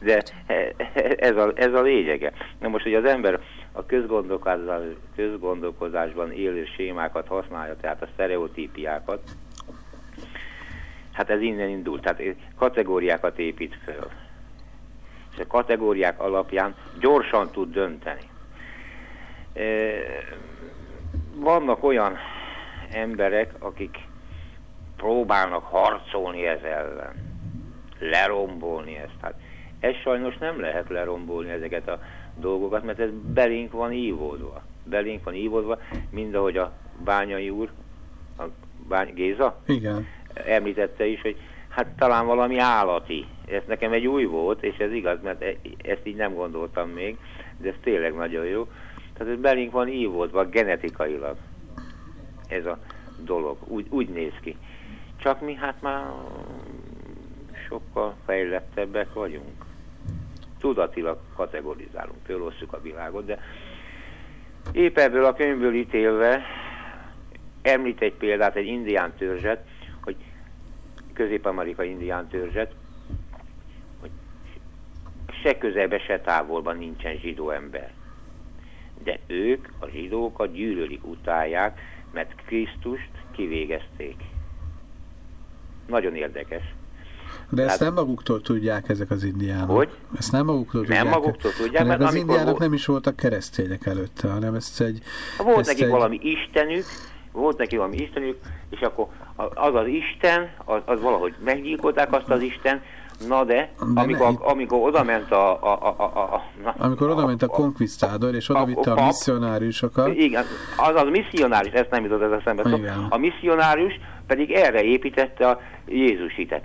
de ez a, ez a lényege. Na most, hogy az ember a közgondolkozás, közgondolkozásban élő sémákat használja, tehát a sztereotípiákat, hát ez innen indult, tehát kategóriákat épít föl és a kategóriák alapján gyorsan tud dönteni. Vannak olyan emberek, akik próbálnak harcolni ez ellen, lerombolni ezt. Hát ez sajnos nem lehet lerombolni ezeket a dolgokat, mert ez belénk van ívódva. Belénk van ívódva, mind ahogy a Bányai úr, a Bány, Géza? Igen. Említette is, hogy hát talán valami állati ez nekem egy új volt, és ez igaz, mert e, ezt így nem gondoltam még, de ez tényleg nagyon jó. Tehát ez belénk van ívódva genetikailag ez a dolog. Úgy, úgy néz ki. Csak mi hát már sokkal fejlettebbek vagyunk. Tudatilag kategorizálunk, fölosszuk a világot, de épp ebből a könyvből ítélve említ egy példát, egy indián törzset, hogy közép-amerika indián törzset, se közelbe, se távolban nincsen zsidó ember. De ők, a zsidókat gyűlölik, utálják, mert Krisztust kivégezték. Nagyon érdekes. De ezt hát, nem maguktól tudják ezek az indiánok. Hogy? Ezt nem maguktól nem tudják. Nem maguktól tudják, mert az indiánok volt... nem is voltak keresztények előtte, hanem ezt egy... Volt ezt nekik egy... valami istenük, volt neki valami istenük, és akkor az az Isten, az, az valahogy meggyilkolták azt az Isten, Na de, de amikor, ne, amikor oda ment a... a, a, a, a na, amikor oda ment a, a konkvisztádor, és oda vitte a, a misszionáriusokat. Igen, az az misszionárius, ezt nem jutott ez a szembe. Igen. A misszionárius pedig erre építette a Jézus hitet.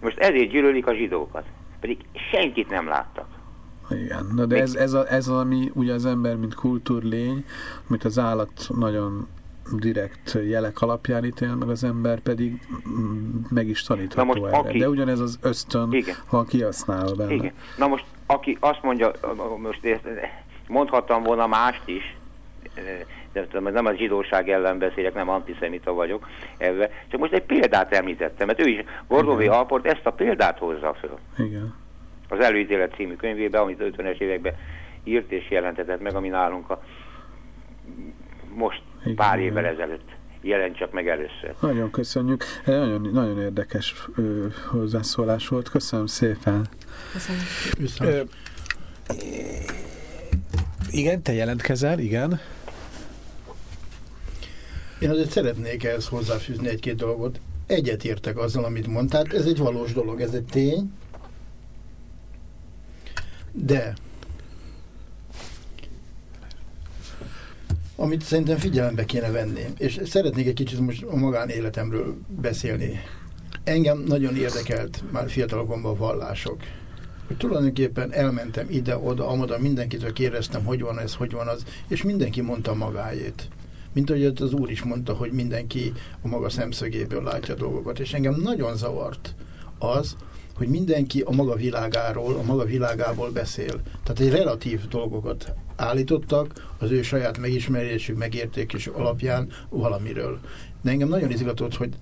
Most ezért gyűlölik a zsidókat. Pedig senkit nem láttak. Igen, Na, de ez, ez, a, ez az, ami ugye az ember, mint kultúrlény, amit az állat nagyon direkt jelek alapján ítél, meg az ember pedig meg is tanítható Na most, erre. Aki... De ugyanez az ösztön Igen. van kihasználva benne. Igen. Na most, aki azt mondja, most mondhattam volna mást is, de nem a zsidóság ellen beszélek, nem antiszemita vagyok ebbe, csak most egy példát említettem, mert ő is, Gordóvi Alport ezt a példát hozza föl. Igen. Az Előítélet című könyvében, amit 50-es években írt és jelentetett meg, ami nálunk a most igen, pár évvel ezelőtt jelent csak meg először. Nagyon köszönjük. Nagyon, nagyon érdekes ö, hozzászólás volt. Köszönöm szépen. Köszönjük. Ö, igen, te jelentkezel, igen. Én azért szeretnék ehhez hozzáfűzni egy-két dolgot. Egyet értek azzal, amit mondtál. Ez egy valós dolog, ez egy tény. De amit szerintem figyelembe kéne venni, és szeretnék egy kicsit most a magánéletemről beszélni. Engem nagyon érdekelt már fiatalokomban a vallások. Hogy tulajdonképpen elmentem ide-oda, amoda, mindenkitől kérdeztem, hogy van ez, hogy van az, és mindenki mondta magáét. Mint ahogy az úr is mondta, hogy mindenki a maga szemszögéből látja dolgokat, és engem nagyon zavart az, hogy mindenki a maga világáról, a maga világából beszél. Tehát egy relatív dolgokat állítottak az ő saját megismerésük, megértékésük alapján valamiről. De engem nagyon izgatott, hogy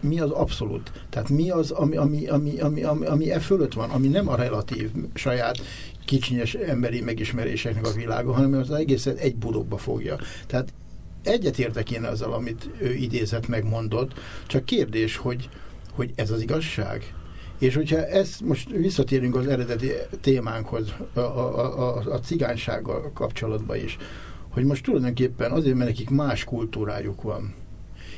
mi az abszolút? Tehát mi az, ami, ami, ami, ami, ami, ami e fölött van, ami nem a relatív saját kicsinyes emberi megismeréseknek a világa, hanem az egészet egy bulokba fogja. Tehát egyetértek én azzal, amit ő idézett, megmondott, csak kérdés, hogy, hogy ez az igazság? És hogyha ezt most visszatérünk az eredeti témánkhoz, a, a, a, a cigánysággal kapcsolatban is, hogy most tulajdonképpen azért, mert nekik más kultúrájuk van.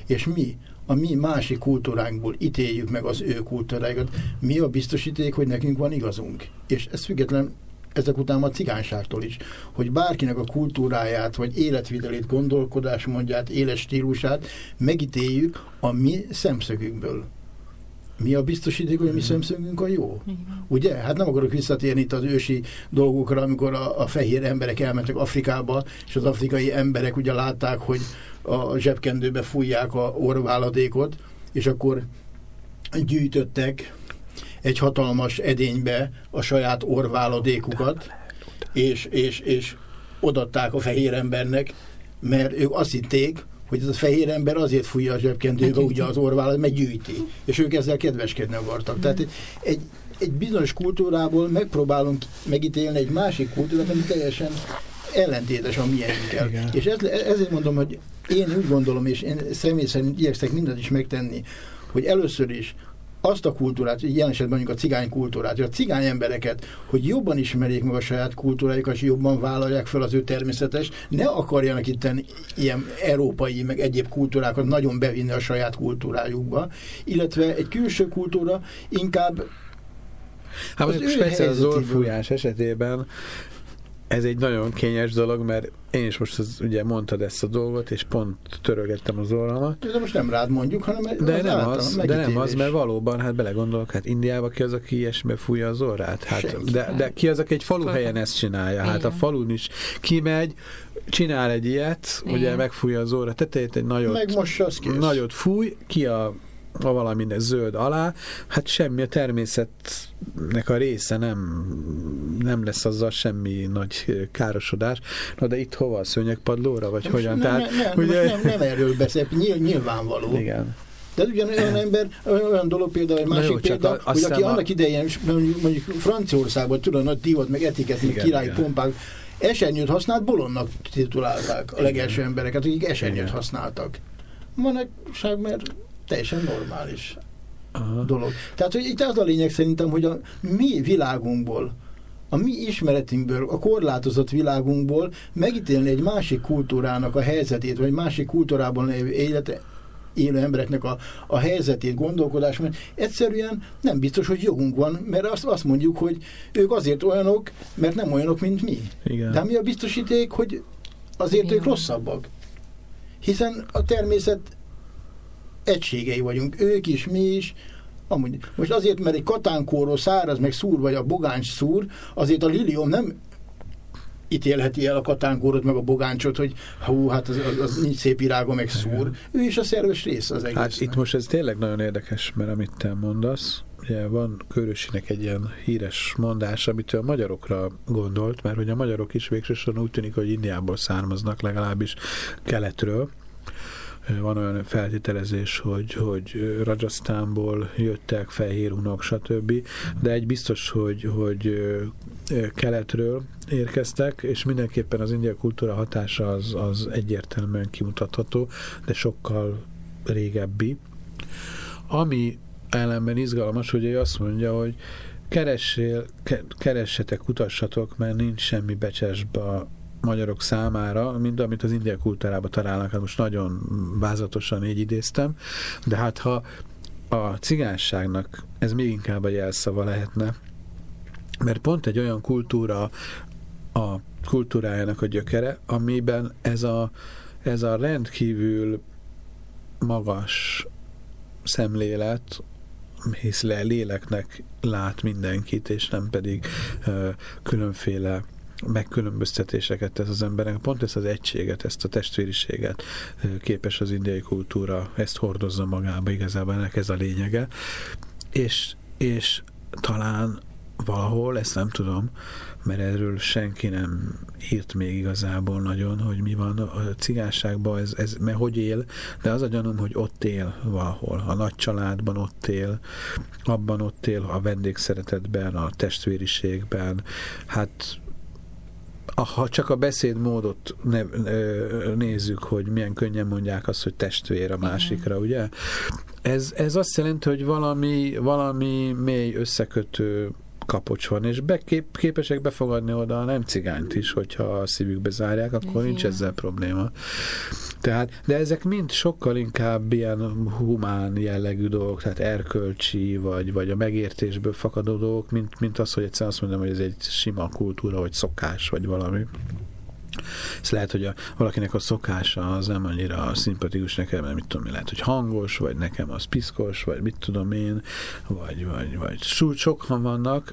És mi, a mi másik kultúránkból ítéljük meg az ő kultúrájukat, mi a biztosíték, hogy nekünk van igazunk. És ez független ezek után a cigányságtól is, hogy bárkinek a kultúráját, vagy életvitelét, gondolkodásmódját, életstílusát megítéljük a mi szemszögünkből mi a biztosíték, hogy a mi szemszögünk a jó? Igen. Ugye? Hát nem akarok visszatérni itt az ősi dolgokra, amikor a, a fehér emberek elmentek Afrikába, és az afrikai emberek ugye látták, hogy a zsebkendőbe fújják a orváladékot, és akkor gyűjtöttek egy hatalmas edénybe a saját orváladékukat, és, és, és odatták a fehér embernek, mert ők azt hitték, hogy ez a fehér ember azért fújja a zsebkendőbe ugye az orválat, mert gyűjti. És ők ezzel kedveskedni akartak. Mm. Tehát egy, egy bizonyos kultúrából megpróbálunk megítélni egy másik kultúrát, ami teljesen ellentétes a miénkkel. És ez, ezért mondom, hogy én úgy gondolom, és én személy szerint igyekszek mindent is megtenni, hogy először is azt a kultúrát, jelen esetben mondjuk a cigány kultúrát, hogy a cigány embereket, hogy jobban ismerjék meg a saját kultúrájukat, és jobban vállalják fel az ő természetes, ne akarjanak itt ilyen európai, meg egyéb kultúrákat nagyon bevinni a saját kultúrájukba, illetve egy külső kultúra inkább Hát most speciál az orfújás esetében ez egy nagyon kényes dolog, mert én is most az, ugye mondtad ezt a dolgot, és pont törögettem az orramat. De most nem rád mondjuk, hanem de az nem az, de nem az, mert valóban, hát belegondolok, hát Indiában ki az, aki ilyesmibe fújja az orrát? Hát, de, de ki az, aki egy falu helyen ezt csinálja? Hát a falun is kimegy, csinál egy ilyet, Igen. ugye megfújja az orra tetejét, egy nagyot, nagyot fúj, ki a a valamilyen zöld alá, hát semmi a természetnek a része nem, nem lesz azzal semmi nagy károsodás. Na de itt hova a szőnyegpadlóra, vagy nem, hogyan? Nem, Tehát, nem, ugye... nem, nem erről beszél, nyilvánvaló. Igen. De ugyan olyan ember, olyan dolog például, egy másik jó, példa, hogy aki a... annak idején, mondjuk, mondjuk Franciaországban tudod, nagy divat, meg etiket, meg királyi pompák, esernyőt használt, bolondnak titulálták a legelső embereket, akik esernyőt használtak. Manapság, mert teljesen normális Aha. dolog. Tehát, hogy itt az a lényeg szerintem, hogy a mi világunkból, a mi ismeretünkből, a korlátozott világunkból megítélni egy másik kultúrának a helyzetét, vagy másik kultúrában lévő élete, élő embereknek a, a helyzetét, gondolkodás, mert egyszerűen nem biztos, hogy jogunk van, mert azt, azt mondjuk, hogy ők azért olyanok, mert nem olyanok, mint mi. Igen. De mi a biztosíték, hogy azért Igen. ők rosszabbak? Hiszen a természet egységei vagyunk, ők is, mi is, Amúgy, most azért, mert egy katánkóró száraz, meg szúr, vagy a bogáncs szúr, azért a lilium nem ítélheti el a katánkórot, meg a bogáncsot, hogy hú, hát az, az, az nincs szép virága, meg szúr. Ő is a szerves része az egész. Hát itt most ez tényleg nagyon érdekes, mert amit te mondasz, ugye van Körösinek egy ilyen híres mondás, amit a magyarokra gondolt, mert hogy a magyarok is végsősorban úgy tűnik, hogy Indiából származnak, legalábbis keletről, van olyan feltételezés, hogy, hogy Rajasztánból jöttek fehér unok, stb. De egy biztos, hogy, hogy keletről érkeztek, és mindenképpen az indiai kultúra hatása az, az egyértelműen kimutatható, de sokkal régebbi. Ami ellenben izgalmas, hogy ő azt mondja, hogy keressél, keressetek, kutassatok, mert nincs semmi becsesbe magyarok számára, mint amit az indiai kultúrában találnak, hát most nagyon vázatosan így idéztem, de hát ha a cigányságnak ez még inkább a jelszava lehetne, mert pont egy olyan kultúra a kultúrájának a gyökere, amiben ez a, ez a rendkívül magas szemlélet, hisz le léleknek lát mindenkit, és nem pedig ö, különféle megkülönböztetéseket tesz az emberek. Pont ezt az egységet, ezt a testvériséget képes az indiai kultúra, ezt hordozza magába, igazából ennek ez a lényege. És, és talán valahol, ezt nem tudom, mert erről senki nem írt még igazából nagyon, hogy mi van a cigányságban, ez, ez, mert hogy él, de az a gyanúm, hogy ott él valahol, a nagy családban ott él, abban ott él, a vendégszeretetben, a testvériségben, hát ha csak a beszédmódot ne, nézzük, hogy milyen könnyen mondják azt, hogy testvér a másikra, ugye? Ez, ez azt jelenti, hogy valami, valami mély összekötő kapocs van, és bekép, képesek befogadni oda a nem cigányt is, hogyha a szívükbe zárják, akkor Igen. nincs ezzel probléma. Tehát, de ezek mind sokkal inkább ilyen humán jellegű dolgok, tehát erkölcsi, vagy, vagy a megértésből fakadó dolgok, mint, mint az, hogy egyszerűen azt mondom, hogy ez egy sima kultúra, vagy szokás, vagy valami. Ez lehet, hogy a, valakinek a szokása az nem annyira szimpatikus nekem, mert mit tudom én, lehet, hogy hangos, vagy nekem az piszkos, vagy mit tudom én, vagy, vagy, vagy sokan vannak,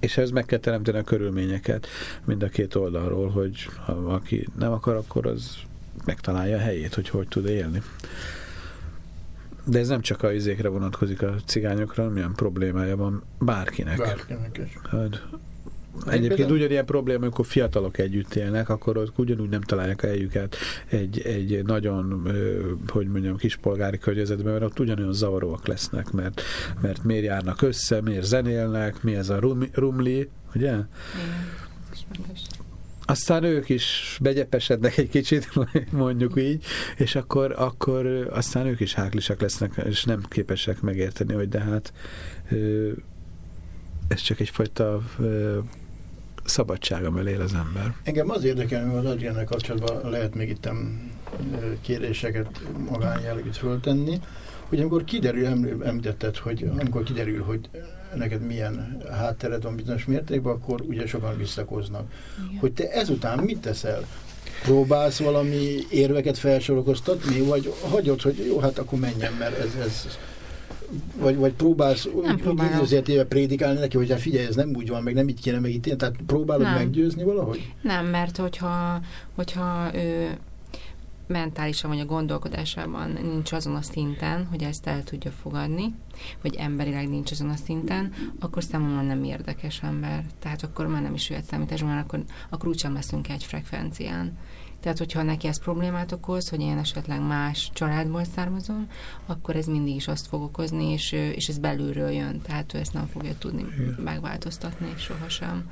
és ez meg kell teremteni a körülményeket mind a két oldalról, hogy ha aki nem akar, akkor az megtalálja a helyét, hogy hogy tud élni. De ez nem csak a izékre vonatkozik a cigányokra, milyen problémája van bárkinek. Bárkinek is. Hát, Egyébként ugyanilyen probléma, amikor fiatalok együtt élnek, akkor ott ugyanúgy nem találják helyüket egy, egy nagyon, hogy mondjam, kispolgári környezetben, mert ott ugyanolyan zavaróak lesznek, mert, mert miért járnak össze, miért zenélnek, mi ez a rumli, ugye? Igen. Aztán ők is begyepesednek egy kicsit, mondjuk így, és akkor, akkor aztán ők is háklisak lesznek, és nem képesek megérteni, hogy de hát ez csak egyfajta szabadság, amivel él az ember. Engem az érdekel, hogy az Adriennel kapcsolatban lehet még itt kérdéseket magánjellegűt föltenni, hogy amikor kiderül, említetted, hogy amikor kiderül, hogy neked milyen háttered van bizonyos mértékben, akkor ugye sokan visszakoznak. Igen. Hogy te ezután mit teszel? Próbálsz valami érveket felsorokoztatni, vagy hagyod, hogy jó, hát akkor menjen, mert ez, ez vagy, vagy próbálsz úgy, éve prédikálni neki, hogy hát figyelj, ez nem úgy van, meg nem így kéne megítélni, tehát próbálod nem. meggyőzni valahogy? Nem, mert hogyha, hogyha ő mentálisan vagy a gondolkodásában nincs azon a szinten, hogy ezt el tudja fogadni, vagy emberileg nincs azon a szinten, akkor számomra nem érdekes ember. Tehát akkor már nem is jöhet számításban, akkor, akkor úgysem leszünk egy frekvencián. Tehát, hogyha neki ez problémát okoz, hogy én esetleg más családból származom, akkor ez mindig is azt fog okozni, és, és ez belülről jön, tehát ő ezt nem fogja tudni megváltoztatni sohasem.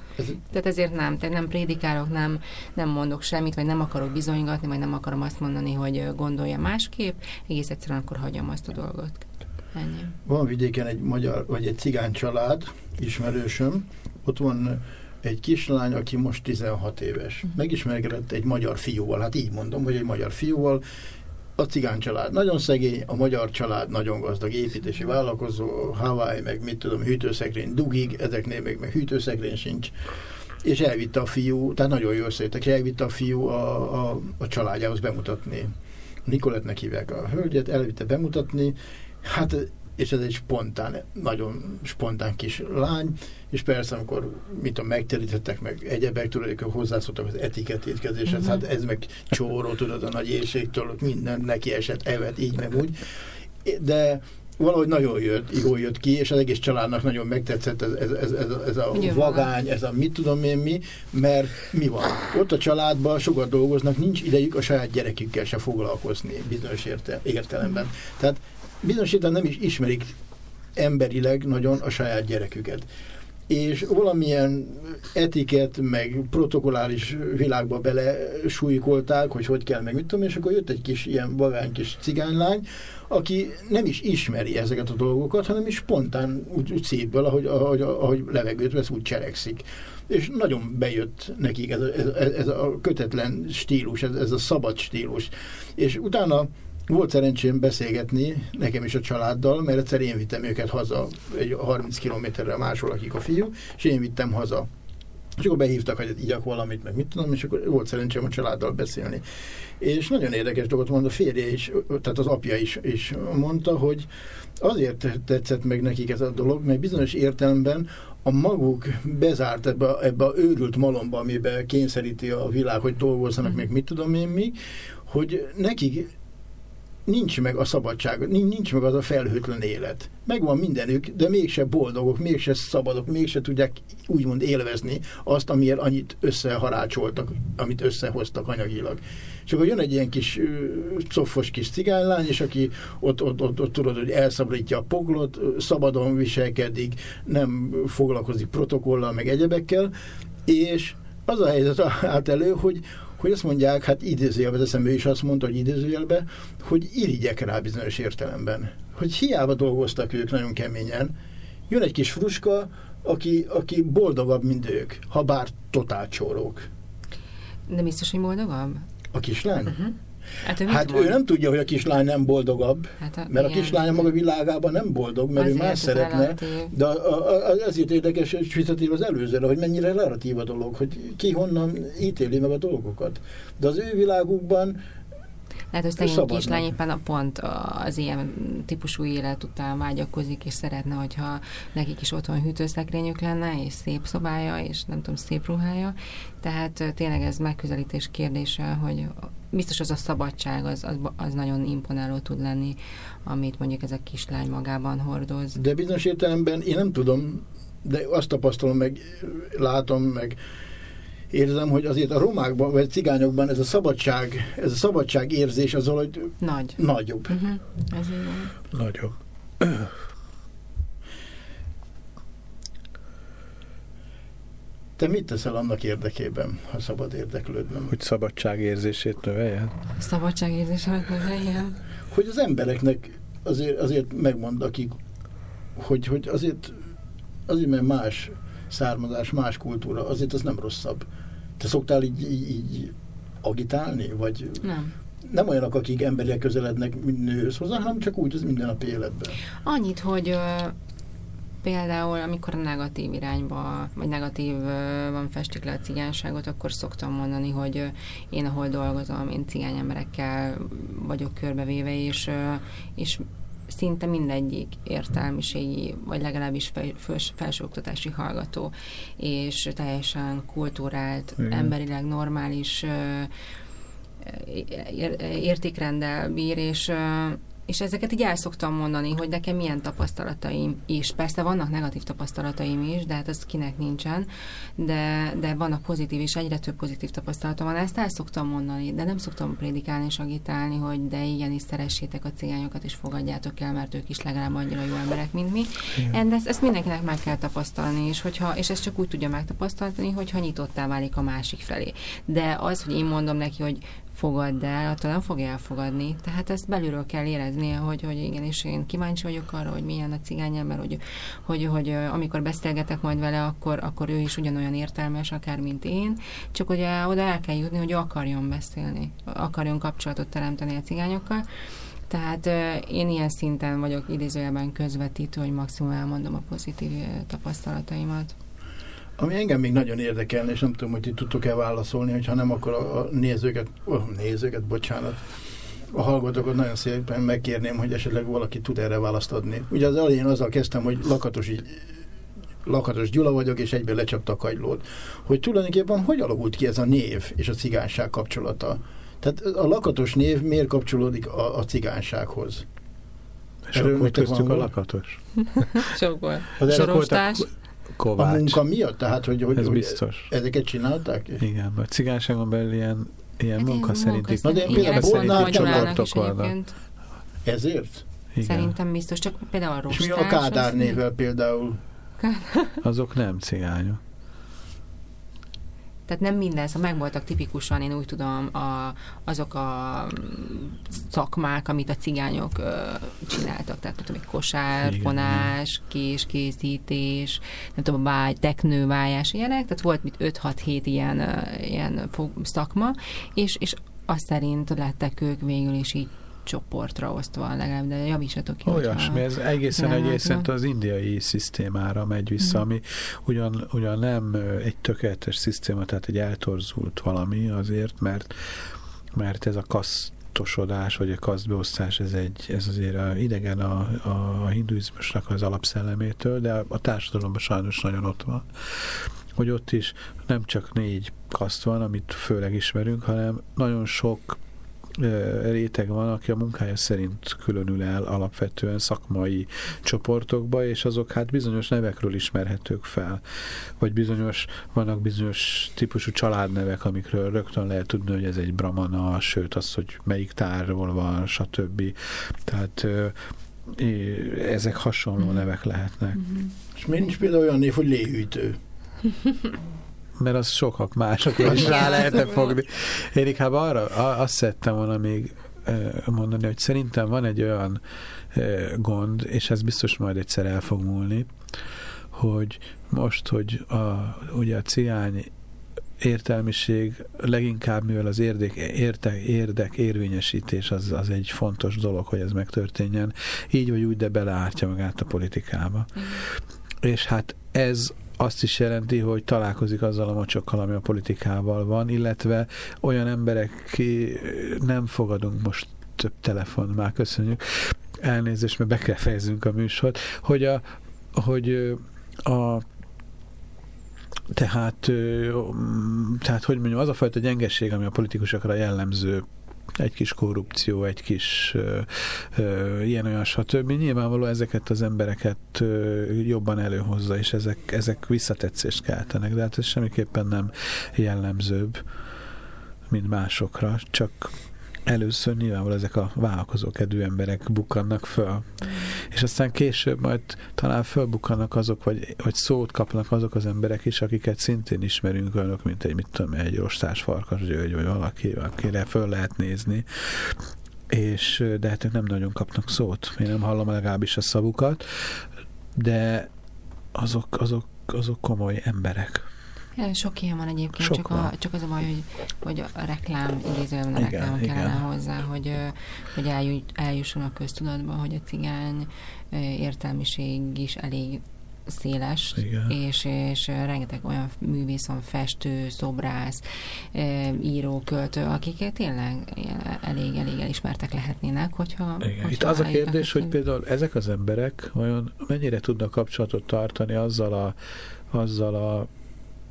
Tehát ezért nem, tehát nem prédikálok, nem, nem mondok semmit, vagy nem akarok bizonygatni, vagy nem akarom azt mondani, hogy gondolja másképp, egész egyszerűen akkor hagyom azt a dolgot. Ennyi. Van vidéken egy magyar, vagy egy cigány család, ismerősöm, ott van egy kislány, aki most 16 éves. Uh-huh. Megismerkedett egy magyar fiúval, hát így mondom, hogy egy magyar fiúval, a cigány család nagyon szegény, a magyar család nagyon gazdag, építési vállalkozó, Hawaii, meg mit tudom, hűtőszekrény dugig, ezeknél még meg hűtőszekrény sincs és elvitte a fiú, tehát nagyon jól szétek, elvitte a fiú a, a, a családjához bemutatni. Nikoletnek hívják a hölgyet, elvitte bemutatni, hát és ez egy spontán, nagyon spontán kis lány, és persze, amikor mit tudom, megterítettek meg egyebek, tudod, hogy hozzászóltak az etikett étkezéshez, uh-huh. hát ez meg csóró, tudod, a nagy éjségtől, minden neki esett, evet, így meg úgy. De valahogy nagyon jött, jól jött ki, és az egész családnak nagyon megtetszett ez, ez, ez, ez, ez a Ugyan vagány, ez a mit tudom én mi, mert mi van? Ott a családban sokat dolgoznak, nincs idejük a saját gyerekükkel se foglalkozni bizonyos érte, értelemben. Tehát bizonyos nem is ismerik emberileg nagyon a saját gyereküket és valamilyen etiket, meg protokolális világba bele súlykolták, hogy hogy kell, meg mit tudom, és akkor jött egy kis ilyen vagány kis cigánylány, aki nem is ismeri ezeket a dolgokat, hanem is spontán úgy, úgy szépből, ahogy, ahogy, ahogy levegőt vesz, úgy cselekszik. És nagyon bejött nekik ez a, ez, ez a kötetlen stílus, ez, ez a szabad stílus. És utána volt szerencsém beszélgetni nekem is a családdal, mert egyszer én vittem őket haza, egy 30 kilométerre máshol akik a fiú, és én vittem haza. És akkor behívtak, hogy igyak valamit, meg mit tudom, és akkor volt szerencsém a családdal beszélni. És nagyon érdekes dolgot mondta, a férje is, tehát az apja is, is mondta, hogy azért tetszett meg nekik ez a dolog, mert bizonyos értelemben a maguk bezárt ebbe, ebbe a őrült malomba, amiben kényszeríti a világ, hogy dolgozzanak, meg mit tudom én mi, hogy nekik nincs meg a szabadság, nincs meg az a felhőtlen élet. Megvan mindenük, de mégse boldogok, mégse szabadok, mégse tudják úgymond élvezni azt, amiért annyit összeharácsoltak, amit összehoztak anyagilag. És akkor jön egy ilyen kis coffos kis cigánylány, és aki ott, ott, ott, ott tudod, hogy elszabadítja a poglot, szabadon viselkedik, nem foglalkozik protokollal, meg egyebekkel, és az a helyzet állt elő, hogy, hogy azt mondják, hát idézőjelben, az eszembe is azt mondta, hogy idézőjelben, hogy irigyek rá bizonyos értelemben. Hogy hiába dolgoztak ők nagyon keményen, jön egy kis fruska, aki, aki boldogabb, mint ők, ha bár totál csórók. De biztos, hogy boldogabb? A kislány? Uh-huh. Hát, ő, hát ő nem tudja, hogy a kislány nem boldogabb, hát a, mert igen. a kislány a maga világában nem boldog, mert azért ő más szeretne, relatív. de a, a, a, ezért érdekes, hogy visszatér az előzőre, hogy mennyire relatív a dolog, hogy ki honnan ítéli meg a dolgokat. De az ő világukban lehet, hogy szegény kislány éppen a pont az ilyen típusú élet után vágyakozik, és szeretne, hogyha nekik is otthon hűtőszekrényük lenne, és szép szobája, és nem tudom, szép ruhája. Tehát tényleg ez megközelítés kérdése, hogy biztos az a szabadság, az, az, az nagyon imponáló tud lenni, amit mondjuk ez a kislány magában hordoz. De bizonyos értelemben én nem tudom, de azt tapasztalom, meg látom, meg érzem, hogy azért a romákban, vagy a cigányokban ez a szabadság, ez a szabadság érzés az valahogy Nagy. nagyobb. Uh-huh. Ez Nagyobb. Te mit teszel annak érdekében, ha szabad érdeklődnöm? Hogy szabadságérzését növeljen? Szabadságérzését növeljen? Hogy az embereknek azért, azért megmond, akik, hogy, hogy azért, azért, mert más származás, más kultúra, azért az nem rosszabb. Te szoktál így, így, így agitálni? Vagy nem. Nem olyanok, akik emberileg közelednek nőhöz hozzá, hanem csak úgy az mindennapi életben. Annyit, hogy például, amikor a negatív irányba, vagy negatív van festik le a cigányságot, akkor szoktam mondani, hogy én ahol dolgozom, én cigány emberekkel vagyok körbevéve, és, és szinte mindegyik értelmiségi, vagy legalábbis felsőoktatási hallgató, és teljesen kultúrált, Igen. emberileg normális értékrendel bír, és és ezeket így el szoktam mondani, hogy nekem milyen tapasztalataim is. Persze vannak negatív tapasztalataim is, de hát az kinek nincsen, de, de vannak pozitív, és egyre több pozitív tapasztalatom van. Ezt el szoktam mondani, de nem szoktam prédikálni és agitálni, hogy de igenis szeressétek a cigányokat, és fogadjátok el, mert ők is legalább annyira jó emberek, mint mi. De ezt, ezt mindenkinek meg kell tapasztalni, és, hogyha, és ezt csak úgy tudja megtapasztalni, hogyha nyitottá válik a másik felé. De az, hogy én mondom neki, hogy fogadd el, attól nem fogja elfogadni. Tehát ezt belülről kell éreznie, hogy, hogy igenis én kíváncsi vagyok arra, hogy milyen a cigány ember, hogy, hogy, hogy amikor beszélgetek majd vele, akkor, akkor ő is ugyanolyan értelmes, akár mint én, csak ugye oda el kell jutni, hogy akarjon beszélni, akarjon kapcsolatot teremteni a cigányokkal, tehát én ilyen szinten vagyok idézőjelben közvetítő, hogy maximum elmondom a pozitív tapasztalataimat. Ami engem még nagyon érdekelne, és nem tudom, hogy ti tudtok-e válaszolni, hogyha nem, akkor a nézőket, oh, nézőket, bocsánat, a hallgatókat nagyon szépen megkérném, hogy esetleg valaki tud erre választ adni. Ugye az elején azzal kezdtem, hogy lakatos, lakatos Gyula vagyok, és egyben lecsapta a kagylót. Hogy tulajdonképpen hogy alakult ki ez a név és a cigányság kapcsolata? Tehát a lakatos név miért kapcsolódik a, a cigánysághoz? Sok volt köztük a lakatos. Sok volt. Sorostás. Kovács. A munka miatt? Tehát, hogy, hogy, Ez hogy biztos. ezeket csinálták? Igen, a cigányságon belül ilyen, ilyen hát munka szerinti. Na de például szerinti csoportok vannak. Ezért? Igen. Szerintem biztos, csak például a rostás. És mi a Kádár névvel például? Azok nem cigányok. Tehát nem minden, szóval megvoltak tipikusan, én úgy tudom, a, azok a szakmák, amit a cigányok ö, csináltak. Tehát tudom, kosár, Igen, fonás, késkészítés, nem tudom, báj, teknővájás, ilyenek. Tehát volt mit 5-6-7 ilyen, ilyen szakma, és, és azt szerint lettek ők végül is így csoportra osztva legalább, de javítsatok ki. Olyasmi, ez egészen egészen az indiai szisztémára megy vissza, mm. ami ugyan, ugyan nem egy tökéletes szisztéma, tehát egy eltorzult valami azért, mert, mert ez a kasz tosodás, vagy a kasztbeosztás, ez, egy, ez azért a, idegen a, a, a hinduizmusnak az alapszellemétől, de a társadalomban sajnos nagyon ott van, hogy ott is nem csak négy kaszt van, amit főleg ismerünk, hanem nagyon sok réteg van, aki a munkája szerint különül el alapvetően szakmai csoportokba, és azok hát bizonyos nevekről ismerhetők fel, vagy bizonyos, vannak bizonyos típusú családnevek, amikről rögtön lehet tudni, hogy ez egy bramana, sőt az, hogy melyik tárról van, stb. Tehát ezek hasonló mm. nevek lehetnek. Mm-hmm. És miért nincs például olyan név, hogy léhűtő? mert az sokak másokra is rá lehetne fogni. Én inkább arra azt szedtem volna még mondani, hogy szerintem van egy olyan gond, és ez biztos majd egyszer el fog múlni, hogy most, hogy a, ugye a ciány értelmiség leginkább, mivel az érdek, érte, érdek érvényesítés az, az egy fontos dolog, hogy ez megtörténjen, így vagy úgy, de beleártja magát a politikába. Mm. És hát ez azt is jelenti, hogy találkozik azzal a mocsokkal, ami a politikával van, illetve olyan emberek, ki nem fogadunk most több telefon, már köszönjük, elnézést, mert be kell fejeznünk a műsort, hogy a, hogy a tehát, tehát, hogy mondjam, az a fajta gyengeség, ami a politikusokra jellemző egy kis korrupció, egy kis ilyen-olyan, stb. Nyilvánvaló ezeket az embereket ö, jobban előhozza, és ezek, ezek visszatetszést keltenek, de hát ez semmiképpen nem jellemzőbb, mint másokra, csak először nyilvánvalóan ezek a vállalkozókedvű emberek bukkannak föl. És aztán később majd talán fölbukkannak azok, vagy, vagy szót kapnak azok az emberek is, akiket szintén ismerünk önök, mint egy, mit tudom, egy rostás farkas György, vagy valaki, akire föl lehet nézni és de hát ők nem nagyon kapnak szót. Én nem hallom legalábbis a szavukat, de azok, azok, azok komoly emberek. Sok ilyen van egyébként, Sok csak, van. A, csak az a baj, hogy, hogy a reklám, idézően a reklám kellene hozzá, hogy, hogy eljusson a köztudatba, hogy a cigány értelmiség is elég széles, és, és rengeteg olyan művész van, festő, szobrász, író, költő, akik tényleg elég-elég elismertek lehetnének, hogyha... Igen. hogyha Itt az a kérdés, hogy például ezek az emberek olyan mennyire tudnak kapcsolatot tartani azzal a, azzal a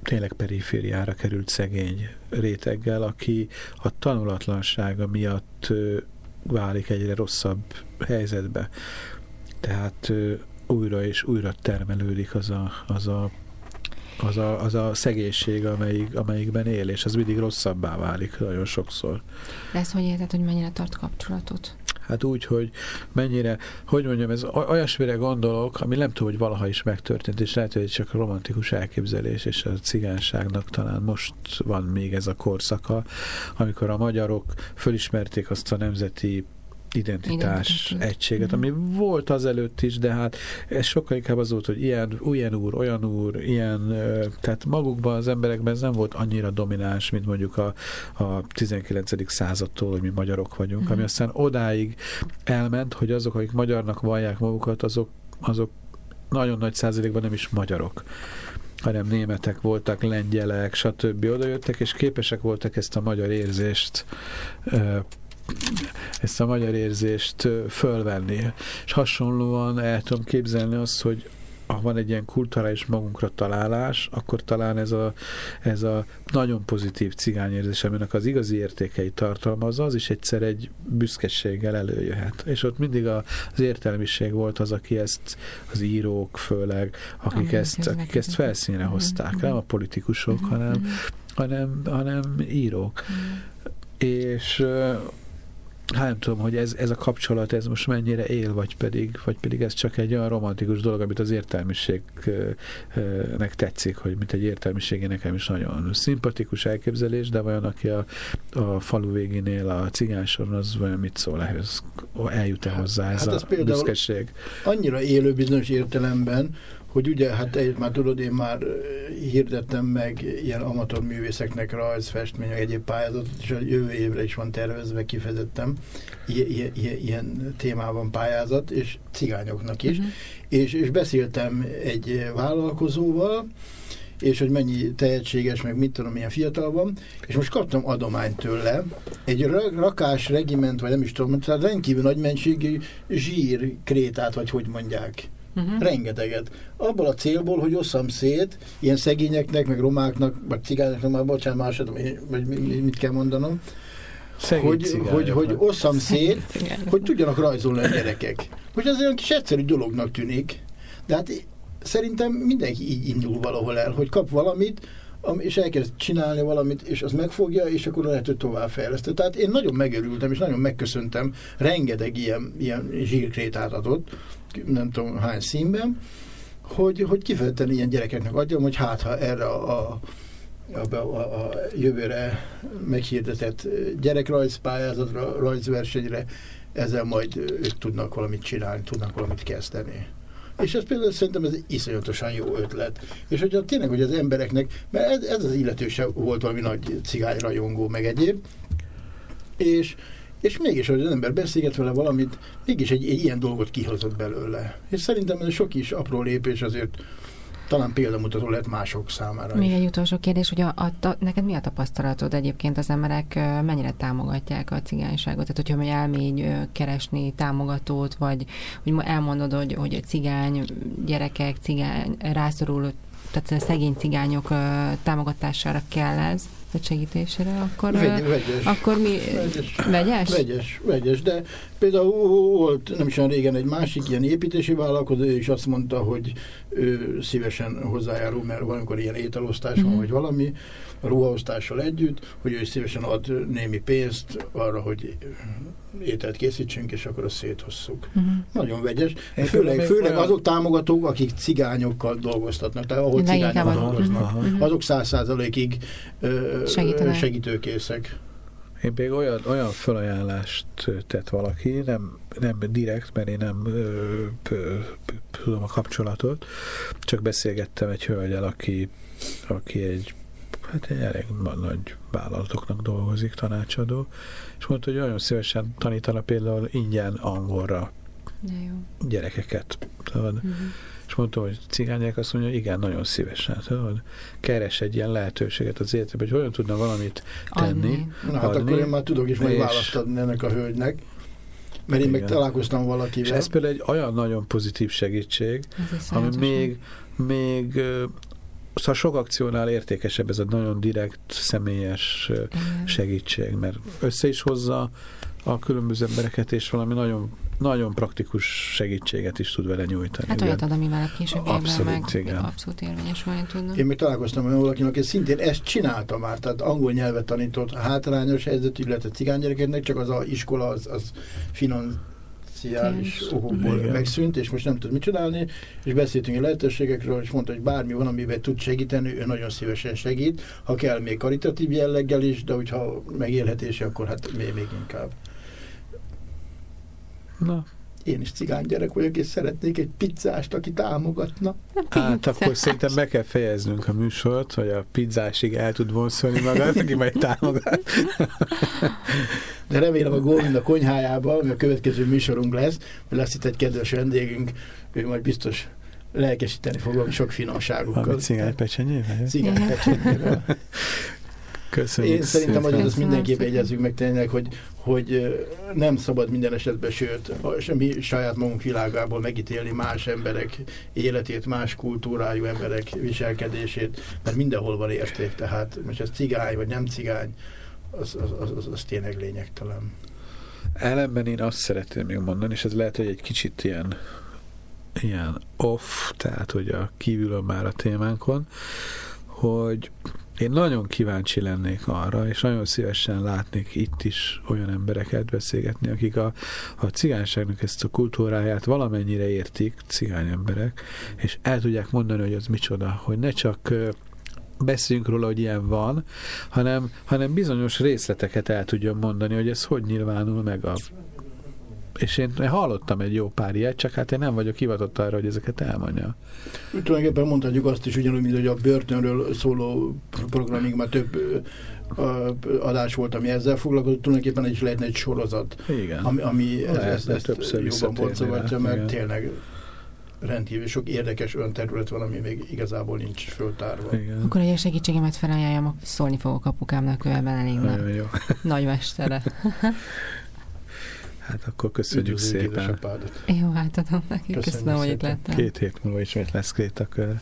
tényleg perifériára került szegény réteggel, aki a tanulatlansága miatt válik egyre rosszabb helyzetbe. Tehát újra és újra termelődik az a, az a az a, az a szegénység, amelyik, amelyikben él, és az mindig rosszabbá válik nagyon sokszor. De ezt hogy érted, hogy mennyire tart kapcsolatot? Hát úgy, hogy mennyire, hogy mondjam, ez olyasmire gondolok, ami nem tudom, hogy valaha is megtörtént, és lehet, hogy csak a romantikus elképzelés, és a cigányságnak talán most van még ez a korszaka, amikor a magyarok fölismerték azt a nemzeti identitás Identitás. egységet, ami mm. volt azelőtt is, de hát ez sokkal inkább az volt, hogy ilyen, ilyen úr, olyan úr, ilyen, tehát magukban az emberekben ez nem volt annyira domináns, mint mondjuk a, a 19. századtól, hogy mi magyarok vagyunk, mm. ami aztán odáig elment, hogy azok, akik magyarnak vallják magukat, azok, azok nagyon nagy százalékban nem is magyarok hanem németek voltak, lengyelek, stb. oda jöttek, és képesek voltak ezt a magyar érzést ezt a magyar érzést fölvenni. És hasonlóan el tudom képzelni azt, hogy ha van egy ilyen kulturális magunkra találás, akkor talán ez a, ez a nagyon pozitív cigányérzés, aminek az igazi értékei tartalmazza, az is egyszer egy büszkeséggel előjöhet. És ott mindig a, az értelmiség volt az, aki ezt, az írók főleg, akik, ezt, akik ezt felszínre hozták, nem a politikusok, hanem, hanem, hanem írók. És Hát nem tudom, hogy ez, ez a kapcsolat, ez most mennyire él, vagy pedig, vagy pedig ez csak egy olyan romantikus dolog, amit az értelmiségnek tetszik, hogy mint egy értelmiségi nekem is nagyon szimpatikus elképzelés, de vajon aki a, a falu végénél a cigánysoron, az vajon mit szól ehhez? Eljut-e hozzá ez hát ez a büszkeség? Annyira élő bizonyos értelemben, hogy ugye, hát már tudod, én már hirdettem meg ilyen amatőr művészeknek rajz, festmény, egyéb pályázatot, és a jövő évre is van tervezve, kifejezettem ilyen, ilyen, ilyen témában pályázat, és cigányoknak is. Uh mhm. -huh. és, és beszéltem egy vállalkozóval, és hogy mennyi tehetséges, meg mit tudom, milyen fiatal van, és most kaptam adományt tőle, egy rakás regiment, vagy nem is tudom, tehát rendkívül nagy mennyiségű zsír krétát, vagy hogy mondják Uh-huh. Rengeteget. Abból a célból, hogy osszam szét ilyen szegényeknek, meg romáknak, vagy cigányoknak, már bocsánat, más vagy mit kell mondanom, hogy, hogy, hogy osszam szét, hogy tudjanak rajzolni a gyerekek. Hogy ez olyan kis egyszerű dolognak tűnik, de hát szerintem mindenki így indul valahol el, hogy kap valamit, és elkezd csinálni valamit, és az megfogja, és akkor lehet, hogy továbbfejlesztő. Tehát én nagyon megörültem, és nagyon megköszöntem, rengeteg ilyen, ilyen zsírkrétát adott, nem tudom hány színben, hogy, hogy kifejezetten ilyen gyerekeknek adjam, hogy hát ha erre a, a a, a, a jövőre meghirdetett gyerekrajzpályázatra, rajzversenyre, ezzel majd ők tudnak valamit csinálni, tudnak valamit kezdeni. És ez például szerintem ez iszonyatosan jó ötlet. És hogyha tényleg, hogy az embereknek, mert ez, ez az illető sem volt valami nagy cigányrajongó, meg egyéb, és és mégis, hogy az ember beszélget vele valamit, mégis egy, egy ilyen dolgot kihozott belőle. És szerintem ez sok is apró lépés azért talán példamutató lett mások számára Még is. egy utolsó kérdés, hogy a, a, a, neked mi a tapasztalatod egyébként az emberek mennyire támogatják a cigányságot? Tehát, hogyha majd elmégy keresni támogatót, vagy hogy elmondod, hogy, hogy a cigány gyerekek, cigány rászoruló tehát szegény cigányok támogatására kell ez, vagy segítésére, akkor, Vegy, vegyes. akkor mi... Vegyes. Vegyes? Vegyes, vegyes, de például volt nem is olyan régen egy másik ilyen építési vállalkozó, és azt mondta, hogy ő szívesen hozzájárul, mert valamikor ilyen ételosztás van, mm. vagy valami, a ruhaosztással együtt, hogy ő szívesen ad némi pénzt arra, hogy ételt készítsünk, és akkor azt széthosszuk. Uh-huh. Nagyon vegyes. Főleg, főleg olyan... azok támogatók, akik cigányokkal dolgoztatnak, tehát ahol cigányok dolgoznak, uh-huh. azok száz százalékig segítőkészek. Én még olyan, olyan felajánlást tett valaki, nem, nem direkt, mert én nem tudom a kapcsolatot, csak beszélgettem egy hölgyel, aki, aki egy hát egy elég nagy vállalatoknak dolgozik, tanácsadó, és mondta, hogy nagyon szívesen tanítana például ingyen angolra jó. gyerekeket. Tudod? Uh-huh. És mondta, hogy cigányek azt mondja, igen, nagyon szívesen. Tudod? Keres egy ilyen lehetőséget az életében, hogy hogyan tudna valamit tenni. Adni. Na, hát adni, akkor én már tudok is majd választ adni ennek a hölgynek. Mert én igen. meg találkoztam valakivel. És ez például egy olyan nagyon pozitív segítség, ami még, még Szóval sok akciónál értékesebb ez a nagyon direkt, személyes segítség, mert össze is hozza a különböző embereket, és valami nagyon nagyon praktikus segítséget is tud vele nyújtani. Hát olyat ad, amivel a későbbiekben meg igen. abszolút érvényesülni tudna. Én még találkoztam olyan valakinek, aki szintén ezt csinálta már, tehát angol nyelvet tanított a hátrányos helyzetű, illetve cigánygyerekeknek, csak az a iskola az, az financiális okokból megszűnt, és most nem tud mit csinálni, és beszéltünk a lehetőségekről, és mondta, hogy bármi van, amiben tud segíteni, ő nagyon szívesen segít, ha kell még karitatív jelleggel is, de hogyha megélhetési, akkor hát még, még inkább. Na, Én is cigány gyerek vagyok, és szeretnék egy pizzást, aki támogatna. hát akkor szerintem be kell fejeznünk a műsort, hogy a pizzásig el tud vonszolni magad, aki majd támogat. De remélem a Góvind a konyhájában, ami a következő műsorunk lesz, hogy lesz itt egy kedves vendégünk, ő majd biztos lelkesíteni fog sok finomságukkal. Valami cigány pecsenyével? Köszönjük Én szerintem, hogy szépen. azt mindenképp egyezzük meg tényleg, hogy, hogy nem szabad minden esetben, sőt, semmi saját magunk világából megítélni más emberek életét, más kultúrájú emberek viselkedését, mert mindenhol van érték, tehát most ez cigány vagy nem cigány, az, az, az, az, az tényleg lényegtelen. Ellenben én azt szeretném még mondani, és ez lehet, hogy egy kicsit ilyen, ilyen off, tehát hogy a kívülön már a témánkon, hogy én nagyon kíváncsi lennék arra, és nagyon szívesen látnék itt is olyan embereket beszélgetni, akik a, a cigányságnak ezt a kultúráját valamennyire értik, cigány emberek, és el tudják mondani, hogy az micsoda, hogy ne csak beszéljünk róla, hogy ilyen van, hanem, hanem bizonyos részleteket el tudjon mondani, hogy ez hogy nyilvánul meg a és én hallottam egy jó pár ilyet, csak hát én nem vagyok hivatott arra, hogy ezeket elmondja. Tulajdonképpen mondhatjuk azt is ugyanúgy, mint hogy a börtönről szóló programig már több adás volt, ami ezzel foglalkozott, tulajdonképpen is lehetne egy sorozat, Igen. ami, ami ez, Lehetne ezt, ezt többször jobban rá, mert igen. tényleg rendkívül sok érdekes olyan terület van, ami még igazából nincs föltárva. Igen. Akkor egy segítségemet felajánljam, szólni fogok apukámnak, ő ebben elég nagy, nagy mestere. Hát akkor köszönjük Üdvözlünk szépen. Jó, átadom neki. Köszönjük Köszönöm, hogy itt lettem. Két hét múlva ismét lesz Krétakör.